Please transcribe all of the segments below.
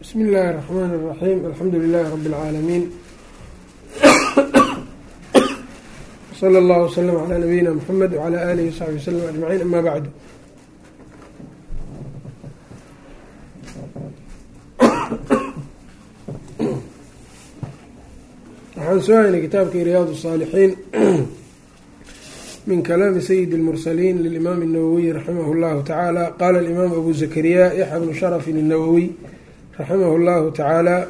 bsmi illaahi الرحmn الرaxيim alxamdu lilahi rab اlcaalamiin slى اllah wslm عlى nabiyina mxamed wعlى alihi وsaxbi wslm aجmaciin ama bacdu waxaan soo haynay kitaabkii riyaad الصاalixiin min kalaami sayidi اlmursaliin lilimaam الnawowiy raximah اllahu tacaala qaala alimaam abu zakariya yaxya bnu sharafin الnawowiy raximah llahu tacaala.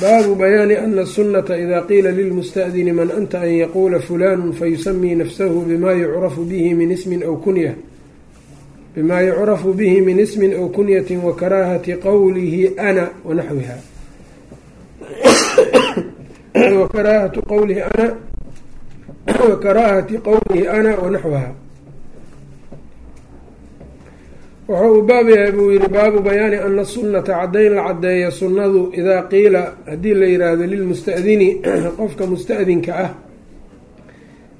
Baabu bayaani ana asunata ida qiila lilmustaadini man anta an yaquula fulanu fayusamii nafsahu bima yucrafu bihi min ismin aw kunya. Bima yucrafu bihi min ismin aw kunyati wa karaahati qowlihi ana wanaxwiha wa karaahatu qowlihi ana wa karaahati qowlihi ana wanaxwaha wuxuu uu baab yahay buu yihi baabu bayaani ana sunnata caddayn la caddeeya sunnadu idaa qiila. Haddii la yiraahdo lilmusta'dini qofka musta'dinka ah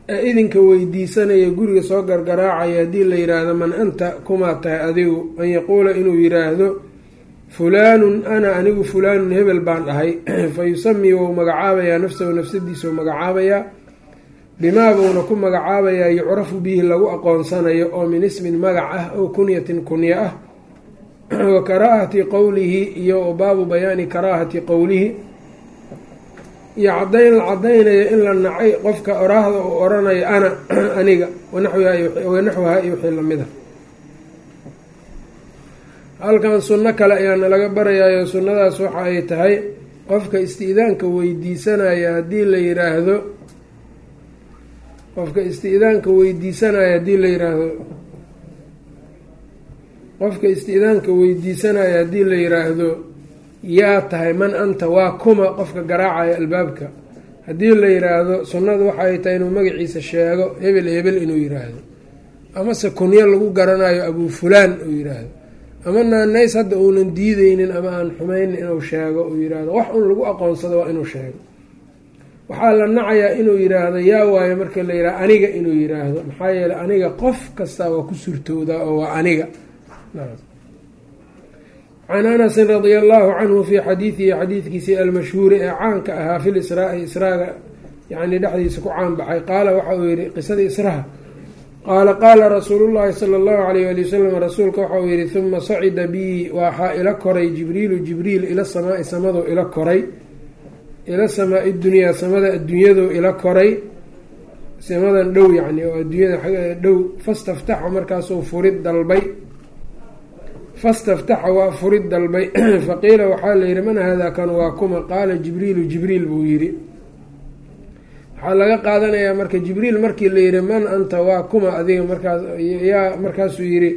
ee idinka weydiisanaya guriga soo gargaraacaya haddii la yiraahdo man anta kumaa tahay adigu? An yaquula inuu yiraahdo fulaanun ana anigu fulaanun hebel baan dhahay fa yusamii wou magacaabayaa nafsahu nafsadiisa magacaabayaa bimaa buuna ku magacaabayaa yucrafu bihi lagu aqoonsanayo oo min ismin magac ah oo kunyatin kunyo ah. Wa karaahati qowlihi iyo baabu bayaani karaahati qowlihi iyo cadayn la cadaynayo in la nacay qofka oraahda uu oranayo ana aniga wanaxwaha iyo wixii lamida halkan sunno kale ayaana laga barayayo sunnadaas waxa ay tahay qofka isti'daanka weydiisanaya haddii la yiraahdo qofka isti'daanka weydiisanaya haddii la yiraahdo qofka isti'daanka weydiisanaya haddii la yiraahdo yaa tahay man anta waa kuma qofka garaacaya albaabka. Haddii la yiraahdo sunnadu waxay tahay inuu magaciisa sheego hebel hebel inuu yiraahdo. Amase kunyo lagu garanayo abuu fulaan uu yiraahdo. Ama naanays hadda uunan diideynin ama aan xumaynin inuu sheego uu yiraahdo. Wax un lagu aqoonsado waa inuu sheego waxaa la nacayaa inuu yiraahdo yaa waayo marka la yihahdo aniga inuu yiraahdo. Maxaa yeeley aniga qof kastaa waa ku surtoodaa oo waa aniga. Can anasin radia allahu canhu fii xadiidihi xadiidkiisii almashhuuri ee caanka ahaa fil israa israaga yani dhexdiisa ku caanbaxay qaala waxa uu yihi qisadii israha qaala qaala rasuulu llahi sala allahu alayh ali wasalam rasuulka waxauu yihi huma sacida bii waxaa ila koray jibriilu jibriil ila samaai samaduu ila koray ila samaa-i dunyaa samada adduunyadu ila koray samadan dhow yacni oo adduunyada xaggeeda dhow fastaftaxa markaasuu furid dalbay. Fastaftaxa waa furid dalbay. Faqiila waxaa la yihi man haadaa kan waa kuma? Qaala jibriilu jibriil buu yidhi. Waxaa laga qaadanayaa marka jibriil markii la yihi man anta waa kuma? Adiga markaas yaa markaasuu yihi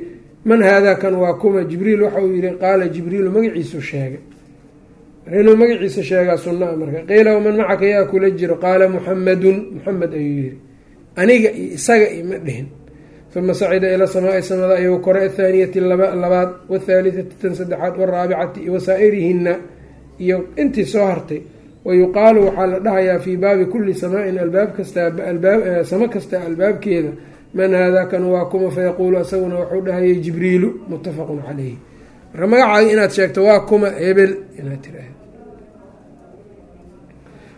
man haadaa kan waa kuma? Jibriil waxauu yihi qaala jibriilu magaciisuu sheegay inuu magaciisa sheegaa sunaa marka. Qiila waman macaka yaa kula jiro? Qaala muxamadun muxamed ayuu yihi aniga iyo isaga ima dhihin. Uma sacida ila samaai samada ayuu koray. Athaaniyati labaad wathaalithati tan saddexaad waraabicati wasaa-irihina iyo intii soo hartay wayuqaalu waxaa la dhahayaa fii baabi kulli samaain albaab kastaa samo kasta albaabkeeda man haadaa kan waa kuma fayaquulu isaguna wuxuu dhahayay jibriilu muttafaqun caleyhi marka magacaaga inaad sheegto waa kuma hebel inaad tiraahdo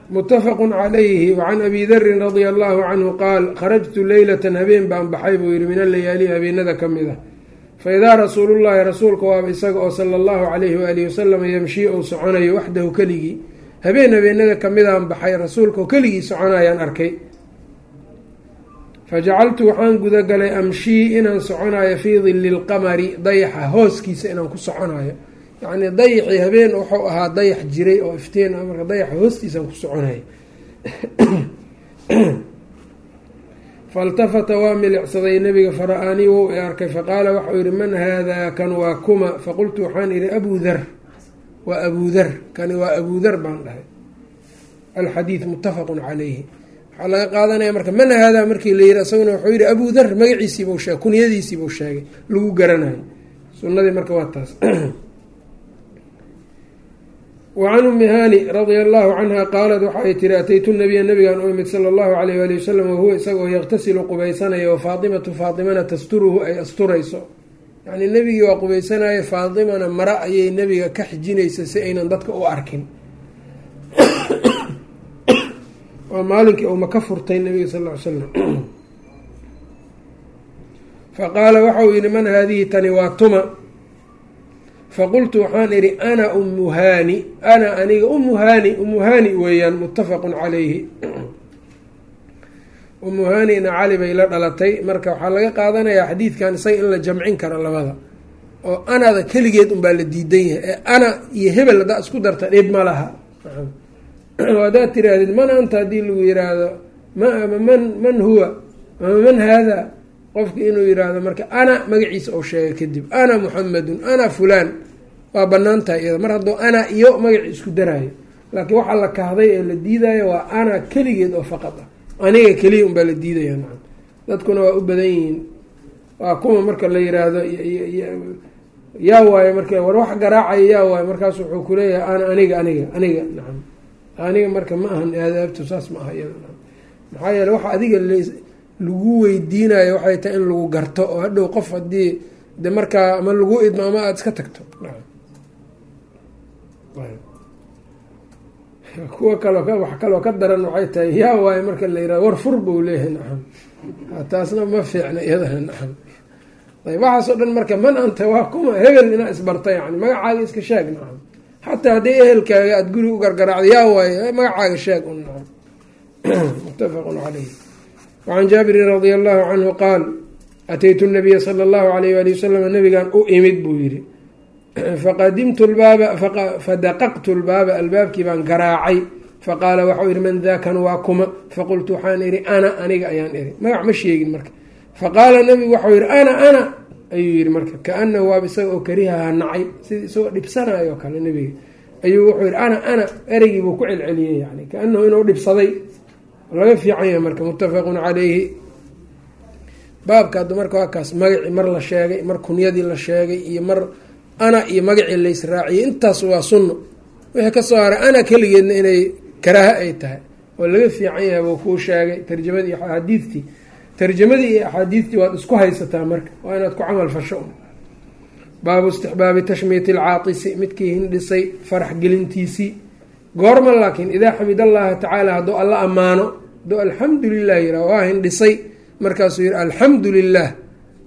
muttafaqun calayhi wacan abi darin radia allahu canhu qaal kharajtu leylatan habeen baan baxay buu yihi min alayaali habeenada ka mid ah. Fa idaa rasuulullahi rasuulka waaba isaga oo sala allahu calayhi waalihi wasalam yamshii ou soconayo waxdahu keligii. Habeen habeenada kamidaan baxay rasuulka oo keligii soconayaan arkay. Fajacaltu waxaan gudagalay amshii inaan soconayo fii dilli lqamari dayaxa hooskiisa inaan ku soconayo yacnii dayaxii habeen wuxuu ahaa dayax jiray oo iftiin ah. Marka dayaxa hoostiisaan ku soconayo faltafata waa milicsaday nebiga fara-aanii wou i arkay. Faqaala waxau yihi man haadaa kan waa kuma. Faqultu waxaan ihi abuu dar. Waa abuu dar. Kani waa abuu dar baan dhahay. Alxadiid muttafaqun calayhi. Waxaa laga qaadanaya marka man haadaa markii la yihi isaguna wuxuu yihi abuu dar magaciisiibuu sheegay kunyadiisiibuu sheegay lagu garanayo. Sunadii marka waa taas wacan ummi hani radia allahu canha qaalat waxaay tiri ataytu nabiya nabigan u imid sala allahu alayh ali wasalam wahuwa isagoo yaqtasilu qubaysanaya wa faatimatu faatimana tasturuhu ay asturayso yacni nebigii waa qubaysanaya faatimana mara ayay nebiga ka xijinaysa si aynan dadka u arkin waa maalinkii uuma ka furtay nabiga sal ly slam faqaala waxau yihi man haadihi tani waa tuma faqultu waxaan idhi ana umu haani ana aniga umu haani umu haani weeyaan muttafaqun calayhi umu haanina cali bay la dhalatay marka waxaa laga qaadanayaa xadiidkan isaga in la jamcin karo labada oo anada keligeed unbaa la diidan yahay ee ana iyo hebel haddaa isku darta dhib ma laha haddaad tiraahdid man anta haddii lagu yiraahdo man man huwa ama man haada qofka inuu yiraahdo marka ana magaciisa oo sheega kadib ana muxamedun ana fulaan. Waa bannaan tahay iyada. Mar hadduu ana iyo magaci isku daraayo laakiin waxaa la kahday ee la diidayo waa ana keligeed oo faqad ah. Aniga keliya unbaa la diidaya maa dadkuna waa u badan yihiin. Waa kuma marka la yiraahdo yaa waayo marka war wax garaacaya yaa waayo markaas wuxuu kuleeyahay ana aniga aniga aniga. Nacam aniga marka ma ahan aadaabtu saas ma aha iyada maxaa yeele waxa adiga lagu weydiinayo waxay tahay in lagu garto oo hadhow qof haddii de markaa ama lagu idmo ama aada iska tagto. Kuwa kaloo wax kaloo ka daran waxay tahay yaa waayo marka la yiraahdo war fur buu leeyahay. Nacam taasna ma fiicna iyadana nacam ayb waxaasoo dhan marka man anta waa kuma hebel inaa isbarta yani magacaaga iska sheeg. Nacam xataa haddii ehelkaaga aada guri u gargaraacdo yaa waayo magacaaga sheeg. Un nacam muttafaqun caleyh wacan jaabirin radia allahu canhu qaal ataytu nabiya sala allahu alayh waali wasalam nabigan u imid buu yihi faqadimtu lbaaba fadaqaqtu lbaaba albaabkii baan garaacay faqaala waxau yihi man daakan waa kuma faqultu waxaan ihi ana aniga ayaan ihi magac ma sheegin marka faqaala nabigu waxau yihi ana ana ayuu yihi marka kaanahu waaba isaga oo karihaha nacay sida isagoo dhibsanayo kale nabiga ayuu wuxuu yihi ana ana ereygii buu ku celceliyey yani kaanahu inuu dhibsaday laga fiican yahay marka muttafaqun caleyhi baabka hadda marka waa kaas magacii mar la sheegay mar kunyadii la sheegay iyo mar ana iyo magacii laysraaciyey intaas waa sunno. Wixii ka soo haray ana keligeedna inay karaaha ay tahay. Oo laga fiican yahay buu kuu sheegay. Tarjamadii iyo axaadiidtii tarjamadii iyo axaadiidtii waad isku haysataa marka. Waa inaad ku camal fasho. Baabu istixbaabi tashmiiti alcaatisi midkii hindhisay farax gelintiisii goorma laakiin idaa xamid allaha tacaala hadduu alla ammaano hadduu alxamdu lilah yirah waa hindhisay markaasuu yihi alxamdu lilah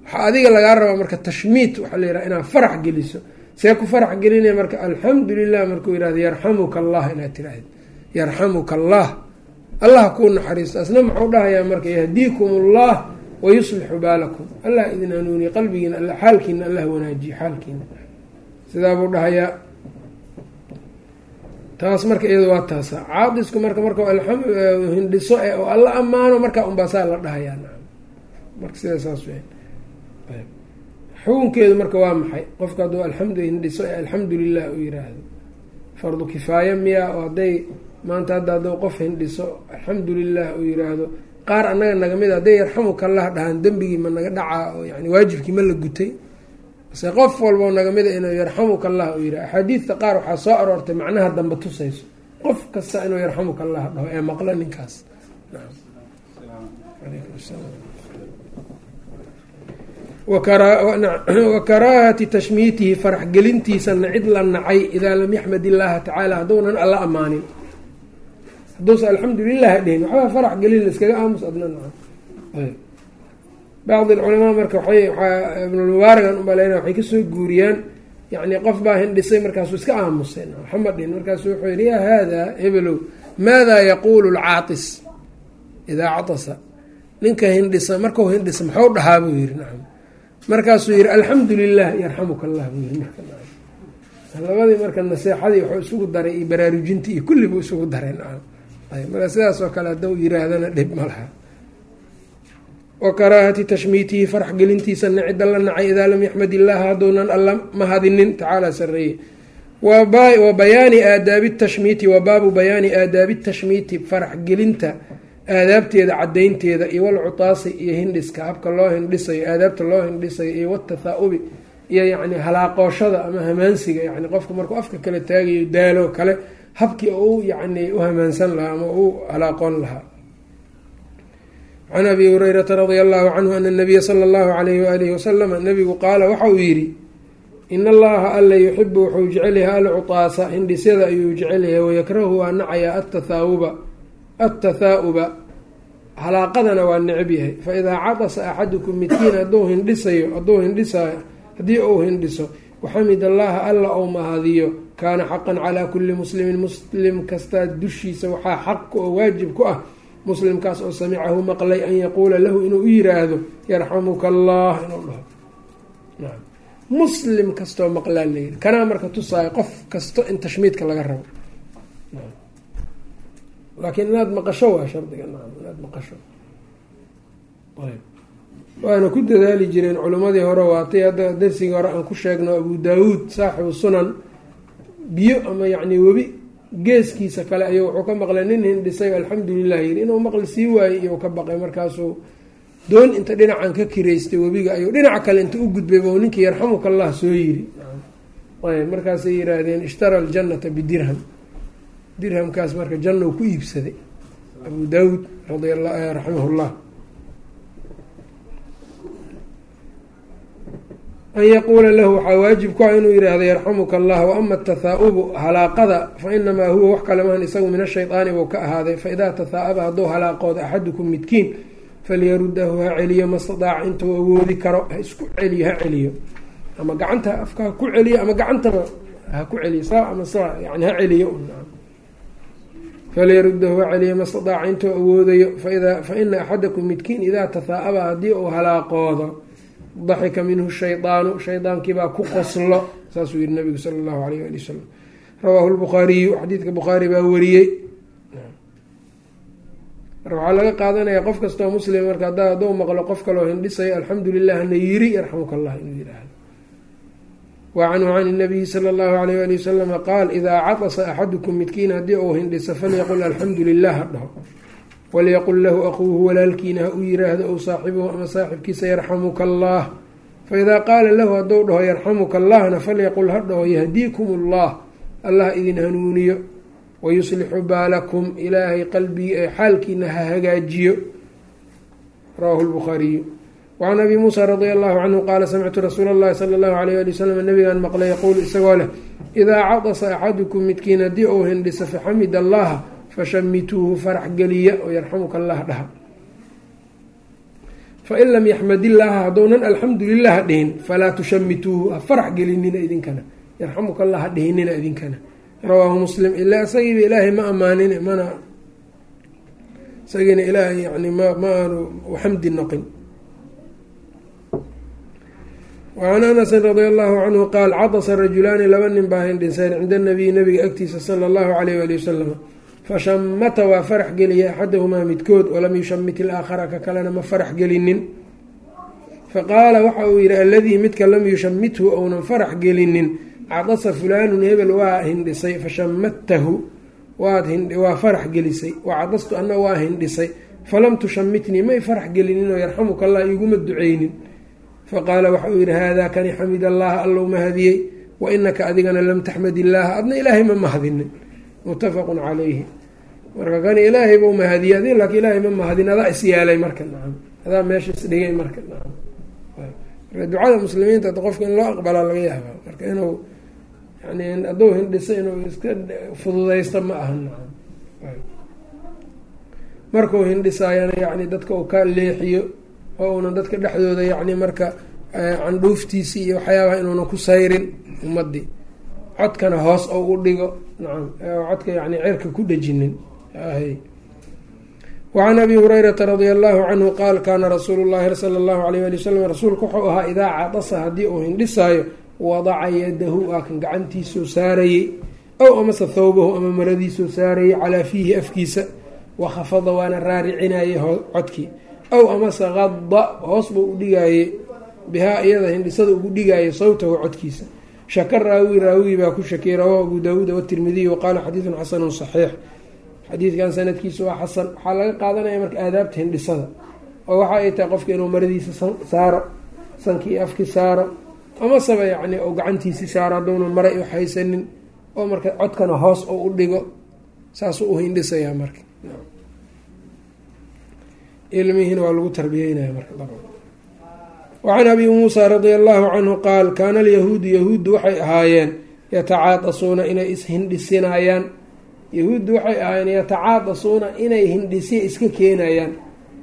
waxaa adiga lagaa rabaa marka tashmiit waxaa la yiraha inaad farax geliso. See ku farax gelinaya marka alxamdu lilah markuu yihahdo yarxamuka allah inaad tiraahd yarxamuka allah allah kuu naxariisto asna muxuu dhahayaa marka yahdiikum allah wayuslixu baalakum. Allah idin hanuuniye qalbigiina alla xaalkiina allah wanaajiye xaalkiina sidaa buu dhahayaa taas marka iyada waa taasa. Caadisku marka marka hindhiso ee oo alla ammaano markaa unbaasaa la dhahayaa marka sida saas xukunkeedu marka waa maxay? Qofka hadduu alxamdu hindhiso ee alxamdu lilah uu yiraahdo fardu kifaaya miya oo hadday maanta hadda hadduu qof hindhiso alxamdu lilah uu yiraahdo qaar annaga naga mid hadday yarxamuka allah dhahaan dembigii ma naga dhacaa oo yani waajibkii ma la gutay mase qof walboo naga mida inuu yarxamuka allah uu yirah axaadiidta qaar waxaa soo aroortay macnaha dambe tusayso. Qof kasta inuu yarxamuka allah dhaho ee maqlo ninkaas. Wa karaahati tashmiitihi farax gelintiisana cid la nacay idaa lam yaxmad illaaha tacaala hadduunan alla amaanin. Hadduusa alxamdu lilah dhihin waxbaa farax gelin laiskaga aamus adna naca bacdi alculamaa marka waay waaa ibnulmubaaragan umaleyna waxay ka soo guuriyaan. yani qof baa hindhisay markaasuu iska aamusay. Maxamed dhin markaasu wuxuu yihi yaa haada hebelow maada yaquulu lcaatis idaa catasa ninka hindhisa markau hindhisa maxuu dhahaa buu yihi nacam markaasuu yihi alxamdu lilah yarxamuka allah buu yihi marka labadii marka naseexadii waxuu isugu daray iyo baraarujintii iyo kulli buu isugu daray nacam marka sidaas oo kale haddau yiraahdana dhib ma laha wa karaahati tashmiitihi farax gelintiisana cidda la nacay idaa lam yaxmad illaaha hadduunan alla mahadinin tacaala sareeye wa bayaani aadaabi tashmiiti wa baabu bayaani aadaabi tashmiiti farax aadaabteeda cadaynteeda iyo walcutaasi iyo hindhiska habka loo hindhisayo aadaabta loo hindhisayo iyo watathaa-ubi iyo yacni halaaqooshada ama hamaansiga yani qofka markuu afka kala taagayo daalo kale habkii u yacni u hamaansan lahaa ama u halaaqoon lahaa can abi hurayrata radia allahu canhu ana nabiya sala allahu alayhi waalihi wasalama nabigu qaala waxa uu yidhi in allaha alla yuxibu wuxuu jecel yahay alcutaasa hindhisyada ayuu jecel yahay wayakrahu waa nacayaa atathaauba attathaa-uba halaaqadana waa necab yahay fa idaa cadasa axadukum midkiin hadduu hindhisayo hadduu hindhisayo haddii uu hindhiso waxamid allaha alla ou mahadiyo kaana xaqan calaa kulli muslimin muslim kastaa dushiisa waxaa xaq oo waajib ku ah muslimkaas oo samicahu maqlay an yaquula lahu inuu u yiraahdo yarxamuka allah inuu dhaho. Muslim kastoo maqlaa layiri kanaa marka tusaayo qof kasto in tashmiidka laga rabo. Laakiin inaad maqasho waa shardiga. Nacam inaad maqasho. Waana ku dadaali jireen culimmadii hore waatay hadda darsigii hore aan ku sheegno abu daawuud saaxibu sunan biyo ama yacni webi geeskiisa kale ayuu wuxuu ka maqlay nin hindhisay alxamdulilah yiri inuu maqli sii waayey iyuu ka baqay markaasuu doon inta dhinacan ka kiraystay webiga ayuu dhinaca kale inta u gudbay bou ninkii yarxamuka allah soo yiri ayb markaasay yihaahdeen ishtara aljannata bidirham dirhamkaas marka jannou ku iibsaday. Abu daawuud radia raximah llah an yaquula lahu waxaa waajib ku ah inuu yidhaahdo yarxamuka allah waama atathaa-ubu halaaqada fa inamaa huwa wax kale mahan isagu min ashaydaani buu ka ahaaday faidaa tathaa-aba hadduu halaaqooda axadukum midkiin falyarudahu ha celiyo mastadaaca intuu awoodi karo ha isku celiyo ha celiyo. Ama gacanta afka ha ku celiyo ama gacantaba ha ku celiyo saa ama saa yani ha celiyo. Falyarudahu ha celiyo mastadaaca intuu awoodayo faida fa ina axadakum midkiin idaa tathaa-aba haddii uu halaaqoodo daxika minhu shaydaanu shaydaankiibaa ku qoslo saasuu yihi nabigu sala allahu alayh ali wasalam rawaahu lbukhaariyu xadiidka bukhaari baa wariyey. Waxaa laga qaadanaya qof kastoo muslim marka haddaa hadduu maqlo qof kaloo hindhisayo alxamdu lilah na yiri yarxamuka allah inuu yidhaahdo wa canhu can inabiyi sala allahu alayh ali wasalama qaal idaa catasa axadukum midkiin haddii uu hindhiso falyaqul alxamdu lilah ha dhaho walyaqul lahu aquuhu walaalkiina ha u yiraahdo ow saaxibuhu ama saaxibkiisa yarxamuka allah faidaa qaala lahu hadduu dhaho yarxamuka allahna falyaqul ha dhaho yahdiikum allah allah idin hanuuniyo wayuslixu baalakum ilaahay qalbigi ee xaalkiina ha hagaajiyo rawahu lbukhaariyu wacan abi muusa radia allahu canhu qaala samictu rasuula allahi sala allahu alayh ali wasalam nabigaan maqlay yaquulu isagoo leh idaa cadasa axadukum midkiin haddii uu hindhiso faxamid allaha fashamituuhu farax geliya oo yarxamuka allah dhaha fain lam yaxmad illaaha haddounan alxamdu lilah dhihin falaa tushamituuhu ha farax gelinina idinkana yarxamuka allah ha dhihinina idinkana rawaahu muslim ilaa isagiiba ilaahay ma amaanin mana isagiina ilaahay yani ma ma aanu xamdi noqin wacan anasin radia allahu canhu qaal cadasa rajulaani laba nin baa hindhinseen cinda nabiyi nabiga agtiisa sala allahu alayh ali wasalam fashamata waa farax geliyay axadahumaa midkood walam yushamit ilaakhara ka kalena ma farax gelinin faqaala waxa uu yihi aladii midka lam yushamithu ounan farax gelinin cadasa fulaanun hebel waa hindhisay fashamatahu waa farax gelisay wacadastu ana waa hindhisay falam tushamitnii may farax gelininoo yarxamuka allah iguma duceynin faqaala waxa uu yihi haadaa kani xamid allaha allow mahadiyey wa inaka adigana lam taxmad illaaha adna ilaahay ma mahadinin muttafaqun calayhi marka kani ilaahay bau mahadiyey adi laakiin ilaahay ma mahadin adaa isyaalay marka nacam. Adaa meesha isdhigay marka nacam. Marka ducada muslimiinta qofka in loo aqbalaa laga yaaba marka inuu yani hadduu hindhiso inuu iska fududaysto ma aha nacam. Markuu hindhisaayana yani dadka uu ka leexiyo oo unan dadka dhexdooda yacni marka candhuuftiisii iyo waxyaabaha inuunan ku sayrin ummadii. Codkana hoos ou u dhigo nacam. Codka yani cerka ku dhejinin wacan abi hurayrata radia allahu canhu qaal kaana rasuulu llahi sala allahu alayh ali wasalam rasuulku wuxuu ahaa idaa cadasa haddii uu hindhisaayo wadaca yadahu waa kan gacantiisuu saarayey ow amase thawbahu ama maradiisuu saarayey calaa fiihi afkiisa wakhafada waana raaricinayay codkii ow amase qada hoos buu u dhigaayey bihaa iyada hindhisada ugu dhigaayay sawtahu codkiisa shaka raawi raawigi baa ku shakiyey rawaahu abu daawuud wtirmidiy waqaala xadiidun xasanun saxiix xadiidkan sanadkiisu waa xasan. Waxaa laga qaadanaya marka aadaabta hindhisada oo waxa ay tahay qofka inuu maradiisa saaro sankii afki saaro amaseba yacni ou gacantiisi saaro hadduuna maray u haysanin oo marka codkana hoos oo u dhigo saasuu u hindhisayaa marka. Ilmihiina waa lagu tarbiyeynaya marka wacan abi muusa radia allahu canhu qaal kaana alyahuudu yahuuddu waxay ahaayeen yatacaadasuuna inay ishindhisinayaan yahuuddu waxay ahaayeen yatacaadasuuna inay hindhisiya iska keenayaan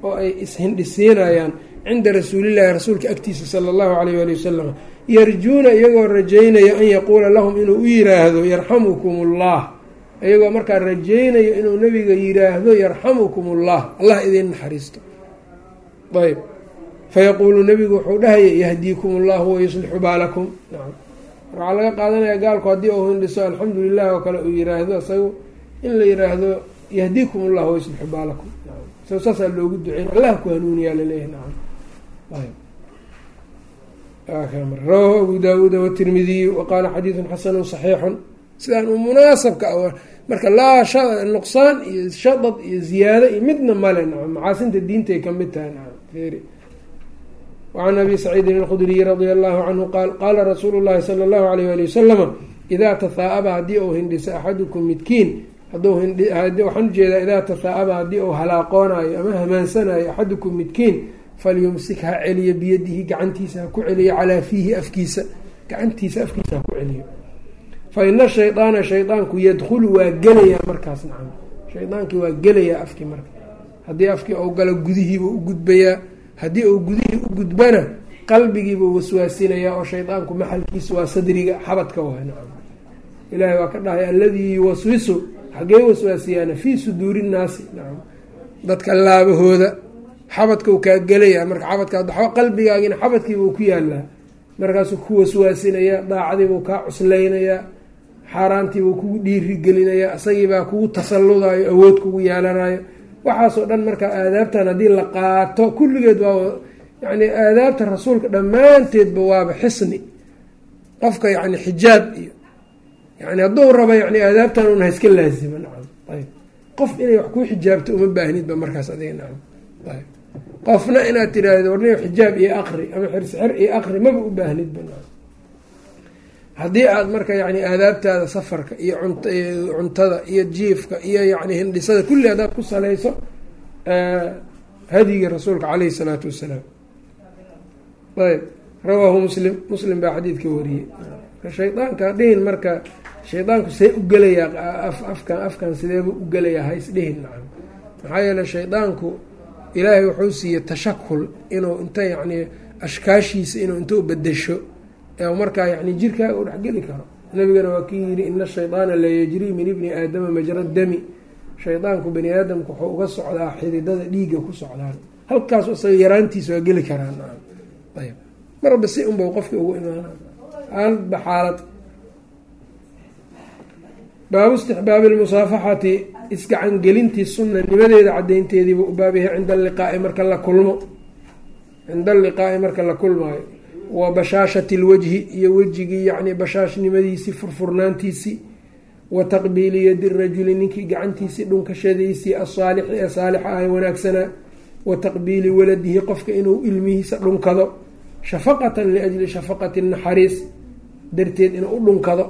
oo ay ishindhisiinayaan cinda rasuulillahi rasuulka agtiisa sala allahu alayh ali wasalam yarjuuna iyagoo rajaynaya an yaquula lahum inuu u yiraahdo yarxamukum ullah iyagoo markaa rajaynayo inuu nabiga yiraahdo yarxamukum ullah allah idin naxariisto. Ayb fayaquulu nabigu wuxuu dhahaya yahdiikum ullahu wayuslixu baalakum. Nacam waxaa laga qaadanaya gaalku haddii uu hindhiso alxamdu lilah oo kale uu yiraahdo isagu in la yiraahdo yahdiikum ullah wayuslixu baalakum isago saasaa loogu duceyn allah ku hanuuniyaa la leeyahay. Nacam. Ayb rawaahu abu daawuuda watirmidiyu waqaala xadiidun xasanu saxiixun. Sidaan uu munaasabka marka laa nuqsaan iyo shadad iyo ziyaado iyo midna male nacam. Maxaasinta diintay ka mid tahay nacam. Feri wacan abi saciidin alkhudriyi radia allahu canhu qaal qaala rasuulu llahi sala allahu alayh ali wasalama idaa tahaa'aba haddii uu hindhiso axadukum midkiin waxaan u jeedaa idaa tahaa'aba haddii uu halaaqoonaayo ama hamaansanayo axadukum midkiin falyumsik ha celiyo biyadihi gacantiisa ha ku celiyo calaa fiihi afkiisa gacantiisa afkiisa ha ku celiyo. Fa ina shaydaana shaydaanku yadkhulu waa gelayaa markaas nacam. Shaydaankii waa gelayaa afkii marka. Haddii afkii uu galo gudihiibuu u gudbayaa. Haddii uu gudihii u gudbana qalbigiibuu waswaasinayaa oo shaydaanku maxalkiisa waa sadriga xabadka waa nacam. Ilaahay waa ka dhahay alladii yuwaswisu xagee waswaasiyaana fii suduuri nnaasi dadka laabahooda xabadkau kaa gelaya marka xabadkaa qalbigaagina xabadkiibuu ku yaalaa markaasuu ku waswaasinayaa daacadiibuu kaa cusleynayaa xaaraantiibuu kugu dhiirigelinayaa isagiibaa kugu tasalludayo awood kugu yeelanayo waxaasoo dhan markaa aadaabtan haddii la qaato kulligeed waa yani aadaabta rasuulka dhammaanteedba waaba xisni. Qofka yani xijaab iyo yani hadduu raba yani aadaabtan un haiska laazima nacam. Ayb qof inay wax kuu xijaabto uma baahnidba markaas adiga nacam. Ayb qofna inaad tiraahdo warni xijaab iyo aqri ama xirsixir iyo aqri maba u baahnidba nacam. Haddii aada marka yani aadaabtaada safarka iyo cuntada iyo jiifka iyo yani hindhisada kulli haddaad ku salayso hadyigii rasuulka caleyhi salaatu wasalaam. Ayb rawaahu muslim. Muslim baa xadiidka wariyey. Shaydaanka dhihin marka shaydaanku see u gelayaa afkan afkan sideeba u gelayaa ha isdhihin nacam. Maxaa yeele shaydaanku ilaahay wuxuu siiyey tashakul inuu inta yacni ashkaashiisa inuu inta bedesho ee markaa yani jirkaaga u dhexgeli karo. Nabigana waa kii yidhi ina shaydaana la yajrii min ibni aadama majra dami. Shaydaanku bani aadamku wuxuu uga socdaa xididada dhiigga ku socdaan. Halkaas isaga yaraantiisa waa geli karaa nacam. Ayb marba si unba qofki ugu imaana alba xaalad baabu istixbaabi lmusaafaxati isgacangelintii sunanimadeeda cadaynteediiba u baabyahay cinda aliqaai marka la kulmo. Cinda alliqaa'i marka la kulmaayo. Wa bashaashati lwajhi iyo wejigii yacni bashaashnimadiisii furfurnaantiisii wa taqbiili yadi rajuli ninkii gacantiisii dhunkashadiisii asaalixi ee saalixa ah wanaagsanaa wa taqbiili waladihi qofka inuu ilmihiisa dhunkado. Shafaqatan liajli shafaqati naxariis. Darteed inuu u dhunkado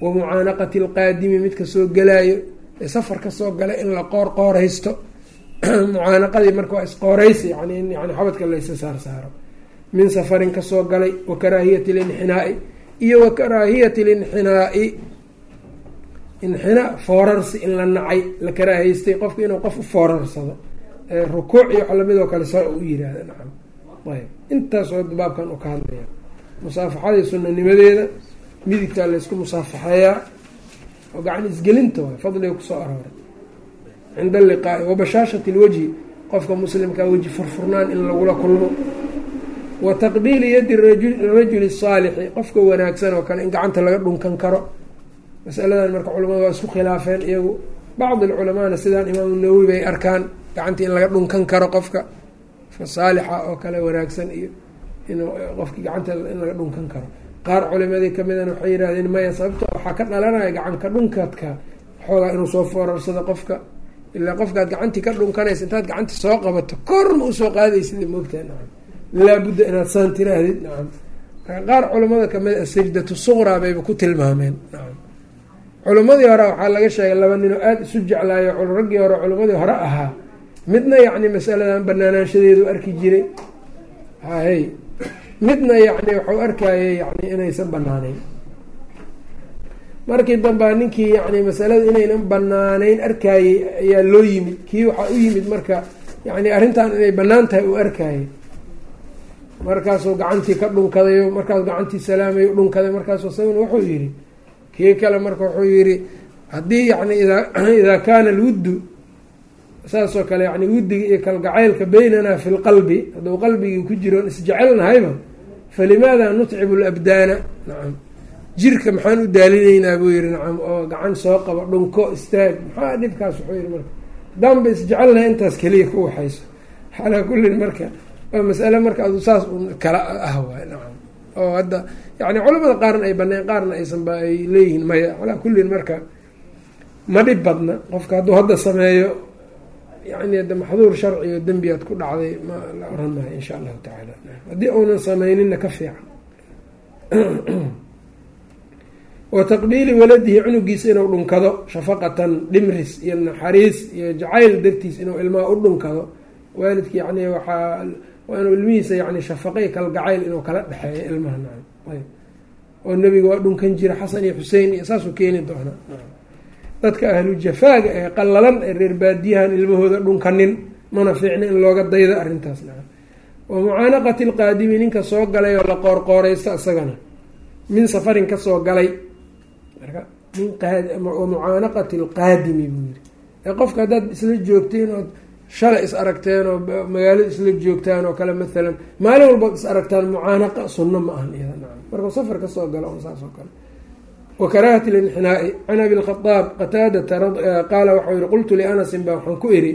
wa mucaanaqati alqaadimi midka soo galaayo ee safar ka soo gala in la qoor qooraysto mucaanaqadii marka waa isqooraysi yani in yani xabadka laysa saar saaro min safarin ka soo galay wa karaahiyati linxinaai iyo wa karaahiyati linxinaai. Inxinaa foorarsi in la nacay la karaahaystay qofka inuu qof u foorarsado. Rukuuc iyo wax la mid oo kale saa u yiraahda nacam. Ayb intaasoo baabkan u ka hadlaya. Musaafaxadii sunanimadeeda midigtaa laysku musaafaxeeyaa oo gacan isgelinta waay fadliga ku soo arooray. cinda alliqaai wa bashaashati lwajhi qofka muslimkaa weji furfurnaan in lagula kulmo. wa taqbiili yadi rajuli saalixi qofka wanaagsan oo kale in gacanta laga dhunkan karo. masaladan marka culamada waa isku khilaafeen iyagu. bacd alculamaana sidaan imaamu nawowi bay arkaan gacantii in laga dhunkan karo qofka. saalixa oo kale wanaagsan iyo in qofki gacanta in laga dhunkan karo qaar culimadii kamidana waxay yidhahdeen maya sababto waxaa ka dhalanaya gacanka dhunkadka xoogaa inuu soo foorarsado qofka. Ilaa qofkaad gacantii ka dhunkanaysa intaad gacantii soo qabato korma u soo qaadaysida moogtaha nacam. Laabudda inaad saan tiraahdid nacam. Qaar culamada ka mid a sajdatu suqraa bayba ku tilmaameen nacam. Culimmadii hore waxaa laga sheegay laba ninoo aada isu jeclaayo raggii hore culimmadii hore ahaa. Midna yacni masaladan banaanaanshadeedu arki jiray. Hay midna yacni waxau arkayay yani inaysan banaaneyn markii dambaa ninkii yani masalada inaynan banaaneyn arkaayey ayaa loo yimid. Kii waxaa u yimid marka yani arrintan inay bannaan tahay uu arkayay. Markaasuu gacantii ka dhunkadayo markaasuu gacantii salaamayo dhunkaday markaasuu isaguna wuxuu yihi kii kale marka wuxuu yihi haddii yani idaa kaana alwuddu saasoo kale yani wuddiga iyo kalgacaylka beynanaa fi lqalbi hadduu qalbigii ku jiro isjecelnahayba falimaada nutcibu labdaana nacam jirka maxaan u daalinaynaa buu yihi nacam oo gacan soo qabo dhunko istaag maxaa dhibkaas wuxuu yihi marka haddaanba isjecelnahay intaas keliya ku waxayso calaa kullin marka waa masale marka adu saas un kala ah waay nacam oo hadda yani culamada qaarna ay baneen qaarna aysanba ay leeyihiin maya calaa kullin marka ma dhib badna qofka hadduu hadda sameeyo yani de maxduur sharci oo dembiaad ku dhacday ma la oran maayo insha allahu tacaala. Haddii uunan sameynina ka fiican. Wa taqbiili waladihi cunugiisa inuu dhunkado shafaqatan dhimris iyo naxariis iyo jacayl dartiis inuu ilmaha u dhunkado. Waalidki yani waxaa waa inuu ilmihiisa yani shafaqay kalgacayl inuu kala dhexeeyo ilmaha nacam ayb. Oo nebiga waa dhunkan jira xasan iyo xusein iyo saasuu keeni doona dadka ahlu jafaaga ee qallalan ee reer baadiyahan ilmahooda dhunkanin mana fiicna in looga daydo arrintaas nacam wa mucaanaqati lqaadimi ninka soo galay oo la qoorqooreysto isagana min safarin ka soo galay marka min wa mucaanaqati alqaadimi buu yiri ee qofka haddaad isla joogteen ood shalay is aragteen oo magaalada isla joogtaan oo kale maalan maalin walbaad is aragtaan mucaanaqa sunno ma ahan iyada nacam markuu safar ka soo galo on saas oo kale wa karaahati linxinaa'i can abi lkhadaab qataadata qaala waxau yihi qultu lianasin baa waxaan ku iri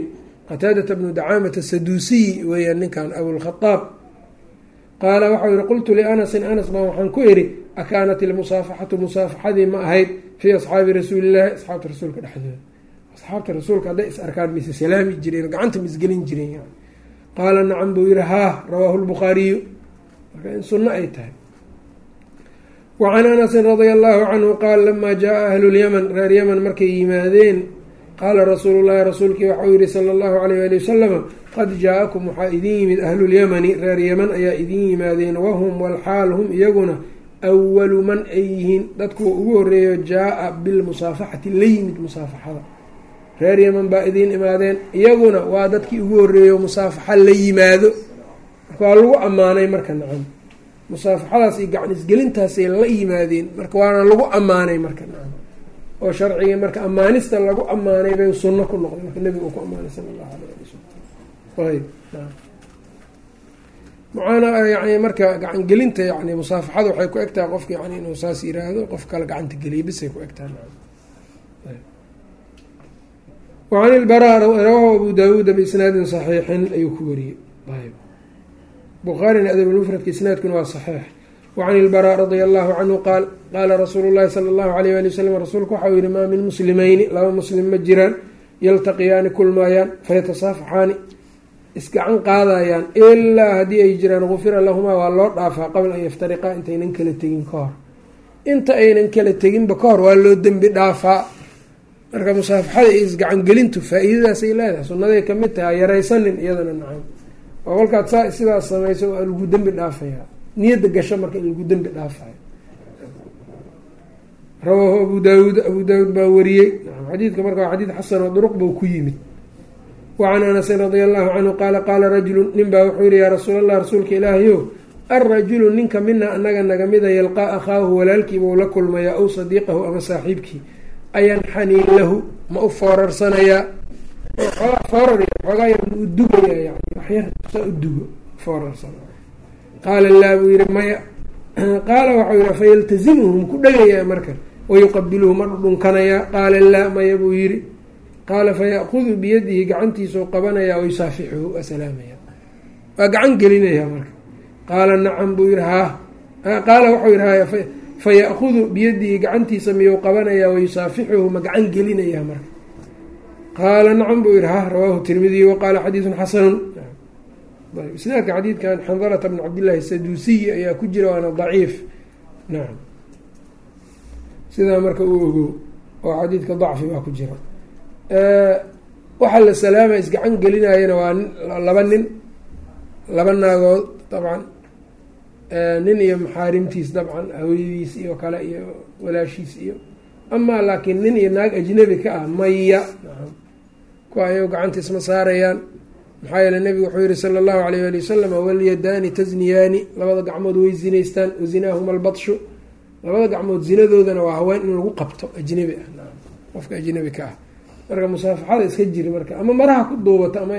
qataadata bnu dacaamata saduusiyi weeyaan ninkan abulkhadaab qaala waxau yihi qultu lianasin anas baa waxaan ku iri akaanat ilmusaafaxatu musaafaxadii ma ahayd fii asxaabi rasuulillahi asxaabta rasuulka dhexdooda asxaabta rasuulka hadday is arkaan mise salaami jireen gacanta misgelin jireen qaala nacam buu yihi haa rawaahu lbukhaariyu marka in sunno ay tahay wacan anasin radia allahu canhu qaal lamaa jaa ahlu lyaman reer yaman markay yimaadeen qaala rasuulu llahi rasuulkii waxau yihi sala allahu alayh ali wasalama qad jaa-akum waxaa idin yimid ahlulyamani reer yaman ayaa idin yimaadeen wahum walxaal hum iyaguna awalu man ay yihiin dadkuwa ugu horeeyo jaa-a bilmusaafaxati la yimid musaafaxada reer yaman baa idiin imaadeen iyaguna waa dadkii ugu horeeyo musaafaxa la yimaado marka waa lagu ammaanay marka nacam musaafaxadaas iyo gacan isgelintaasay la yimaadeen marka waana lagu ammaanay marka. Oo sharcigii marka ammaanista lagu ammaanay bay sunno ku noqday marka nebiga uu ku ammaanay sala allahu alayh ali wasalam ayb yani marka gacan gelinta yani musaafaxada waxay ku egtahay qofka yani inuu saas yiraahdo qof kale gacanta geliya bisay ku egtahay. Wacan ilbaraa rawaahu abu daawuuda biisnaadin saxiixin ayuu ku wariyey bukhaarina adabulmufradka isnaadkuna waa saxiix. Wacan ilbaraa radia allahu canhu qaal qaala rasuulu llahi sala allahu alayh ali wasalam rasuulku waxau yihi maa min muslimayni laba muslim ma jiraan yaltaqiyaani kulmaayaan fayatasaafaxaani isgacan qaadayaan ilaa haddii ay jiraan gufira lahumaa waa loo dhaafaa qabla an yaftariqaa intaynan kala tegin ka hor. Inta aynan kala teginba ka hor waa loo dembi dhaafaa. Marka musaafaxada iyo isgacangelintu faa-iidadaasay leedahay sunnaday ka mid tahay yaraysanin iyadana nacam oo kolkaad saa sidaas samayso waa lagu dembi dhaafayaa niyadda gasho marka in lagu dembi dhaafayo rawaahu abu daawuud abu daawuud baa wariyey. Xadiidka marka waa xadiid xasan oo duruq buu ku yimid. Wacan anasin radia allahu canhu qaala qaala rajulun nin baa wuxuu yihi yaa rasuul allah rasuulka ilaahayo alrajulu ninka mina anaga naga mida yalqaa akhaahu walaalkiibau la kulmayaa aw sadiiqahu ama saaxiibkii. Ayanxanii lahu ma u foorarsanayaa foorar xoogaa yar ma u dugaya yani waxyar saa u dugo. Foorarsan qaala laa buu yihi maya qaala waxau yihi fayaltazimuhum ku dhagayaa marka. Wayuqabiluhu ma dhudhunkanayaa qaala laa maya buu yihi qaala fayaأkudu biyadihi gacantiisau qabanayaa wayusaafixuhu waa salaamaya waa gacan gelinayaa marka. Qaala nacam buu yihi haa qaala waxau yihi haya fayaأkudu biyadihi gacantiisa miyuu qabanayaa wayusaafixuhu ma gacan gelinayaa marka qaala nacam buu yihi ha rawaahu tirmidiy waqaala xadiidu xasanu isnaadka xadiidkan xandalata bn cabdillaahi saduusiyi ayaa ku jira waana daciif. Nacam. Sidaa marka uu ogo oo xadiidka dacfi baa ku jira. Waxaa la salaama isgacan gelinayana waa laba nin laba naagood dabcan. Nin iyo maxaarimtiis dabcan hawyadiis iyo kale iyo walaashiis iyo. Amaa laakiin nin iyo naag ajnabi ka ah maya kuwa ayago gacanta isma saarayaan. Maxaa yeele nebigu wuxuu yihi sala allahu alayh ali wasalam walyadaani tasniyaani labada gacmood way zinaystaan wazinaahuma albadshu labada gacmood zinadoodana waa haween in lagu qabto ajnabi ah. Qofka ajnabi ka ah. Marka musaafaxada iska jiri marka ama maraha ku duubato ama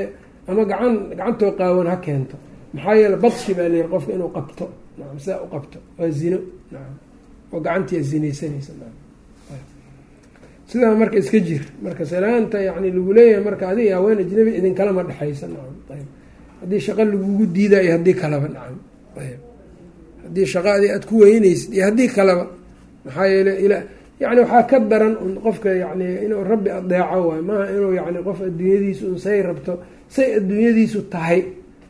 ama gacan gacantoo qaawan ha keento. Maxaa yeele badshi baa layihi qofka inuu qabto. Nacam sidaa u qabto. Waa zino. Nacam oo gacantii zinaysanaysa. Nacam sidaa marka iska jir. Marka salaanta yani lagu leeyahay marka adiga haween ajnabi idinkalama dhexaysa. Nacam ayb haddii shaqa lagugu diidayo haddii kalaba. Nacam ayb haddii shaqa adi aada ku weynaysid iyo haddii kaleba maxaa yeele ila yani waxaa ka daran un qofka yani inuu rabbi adeeco waay. Maaha inuu yani qof adduunyadiisu un say rabto say adduunyadiisu tahay.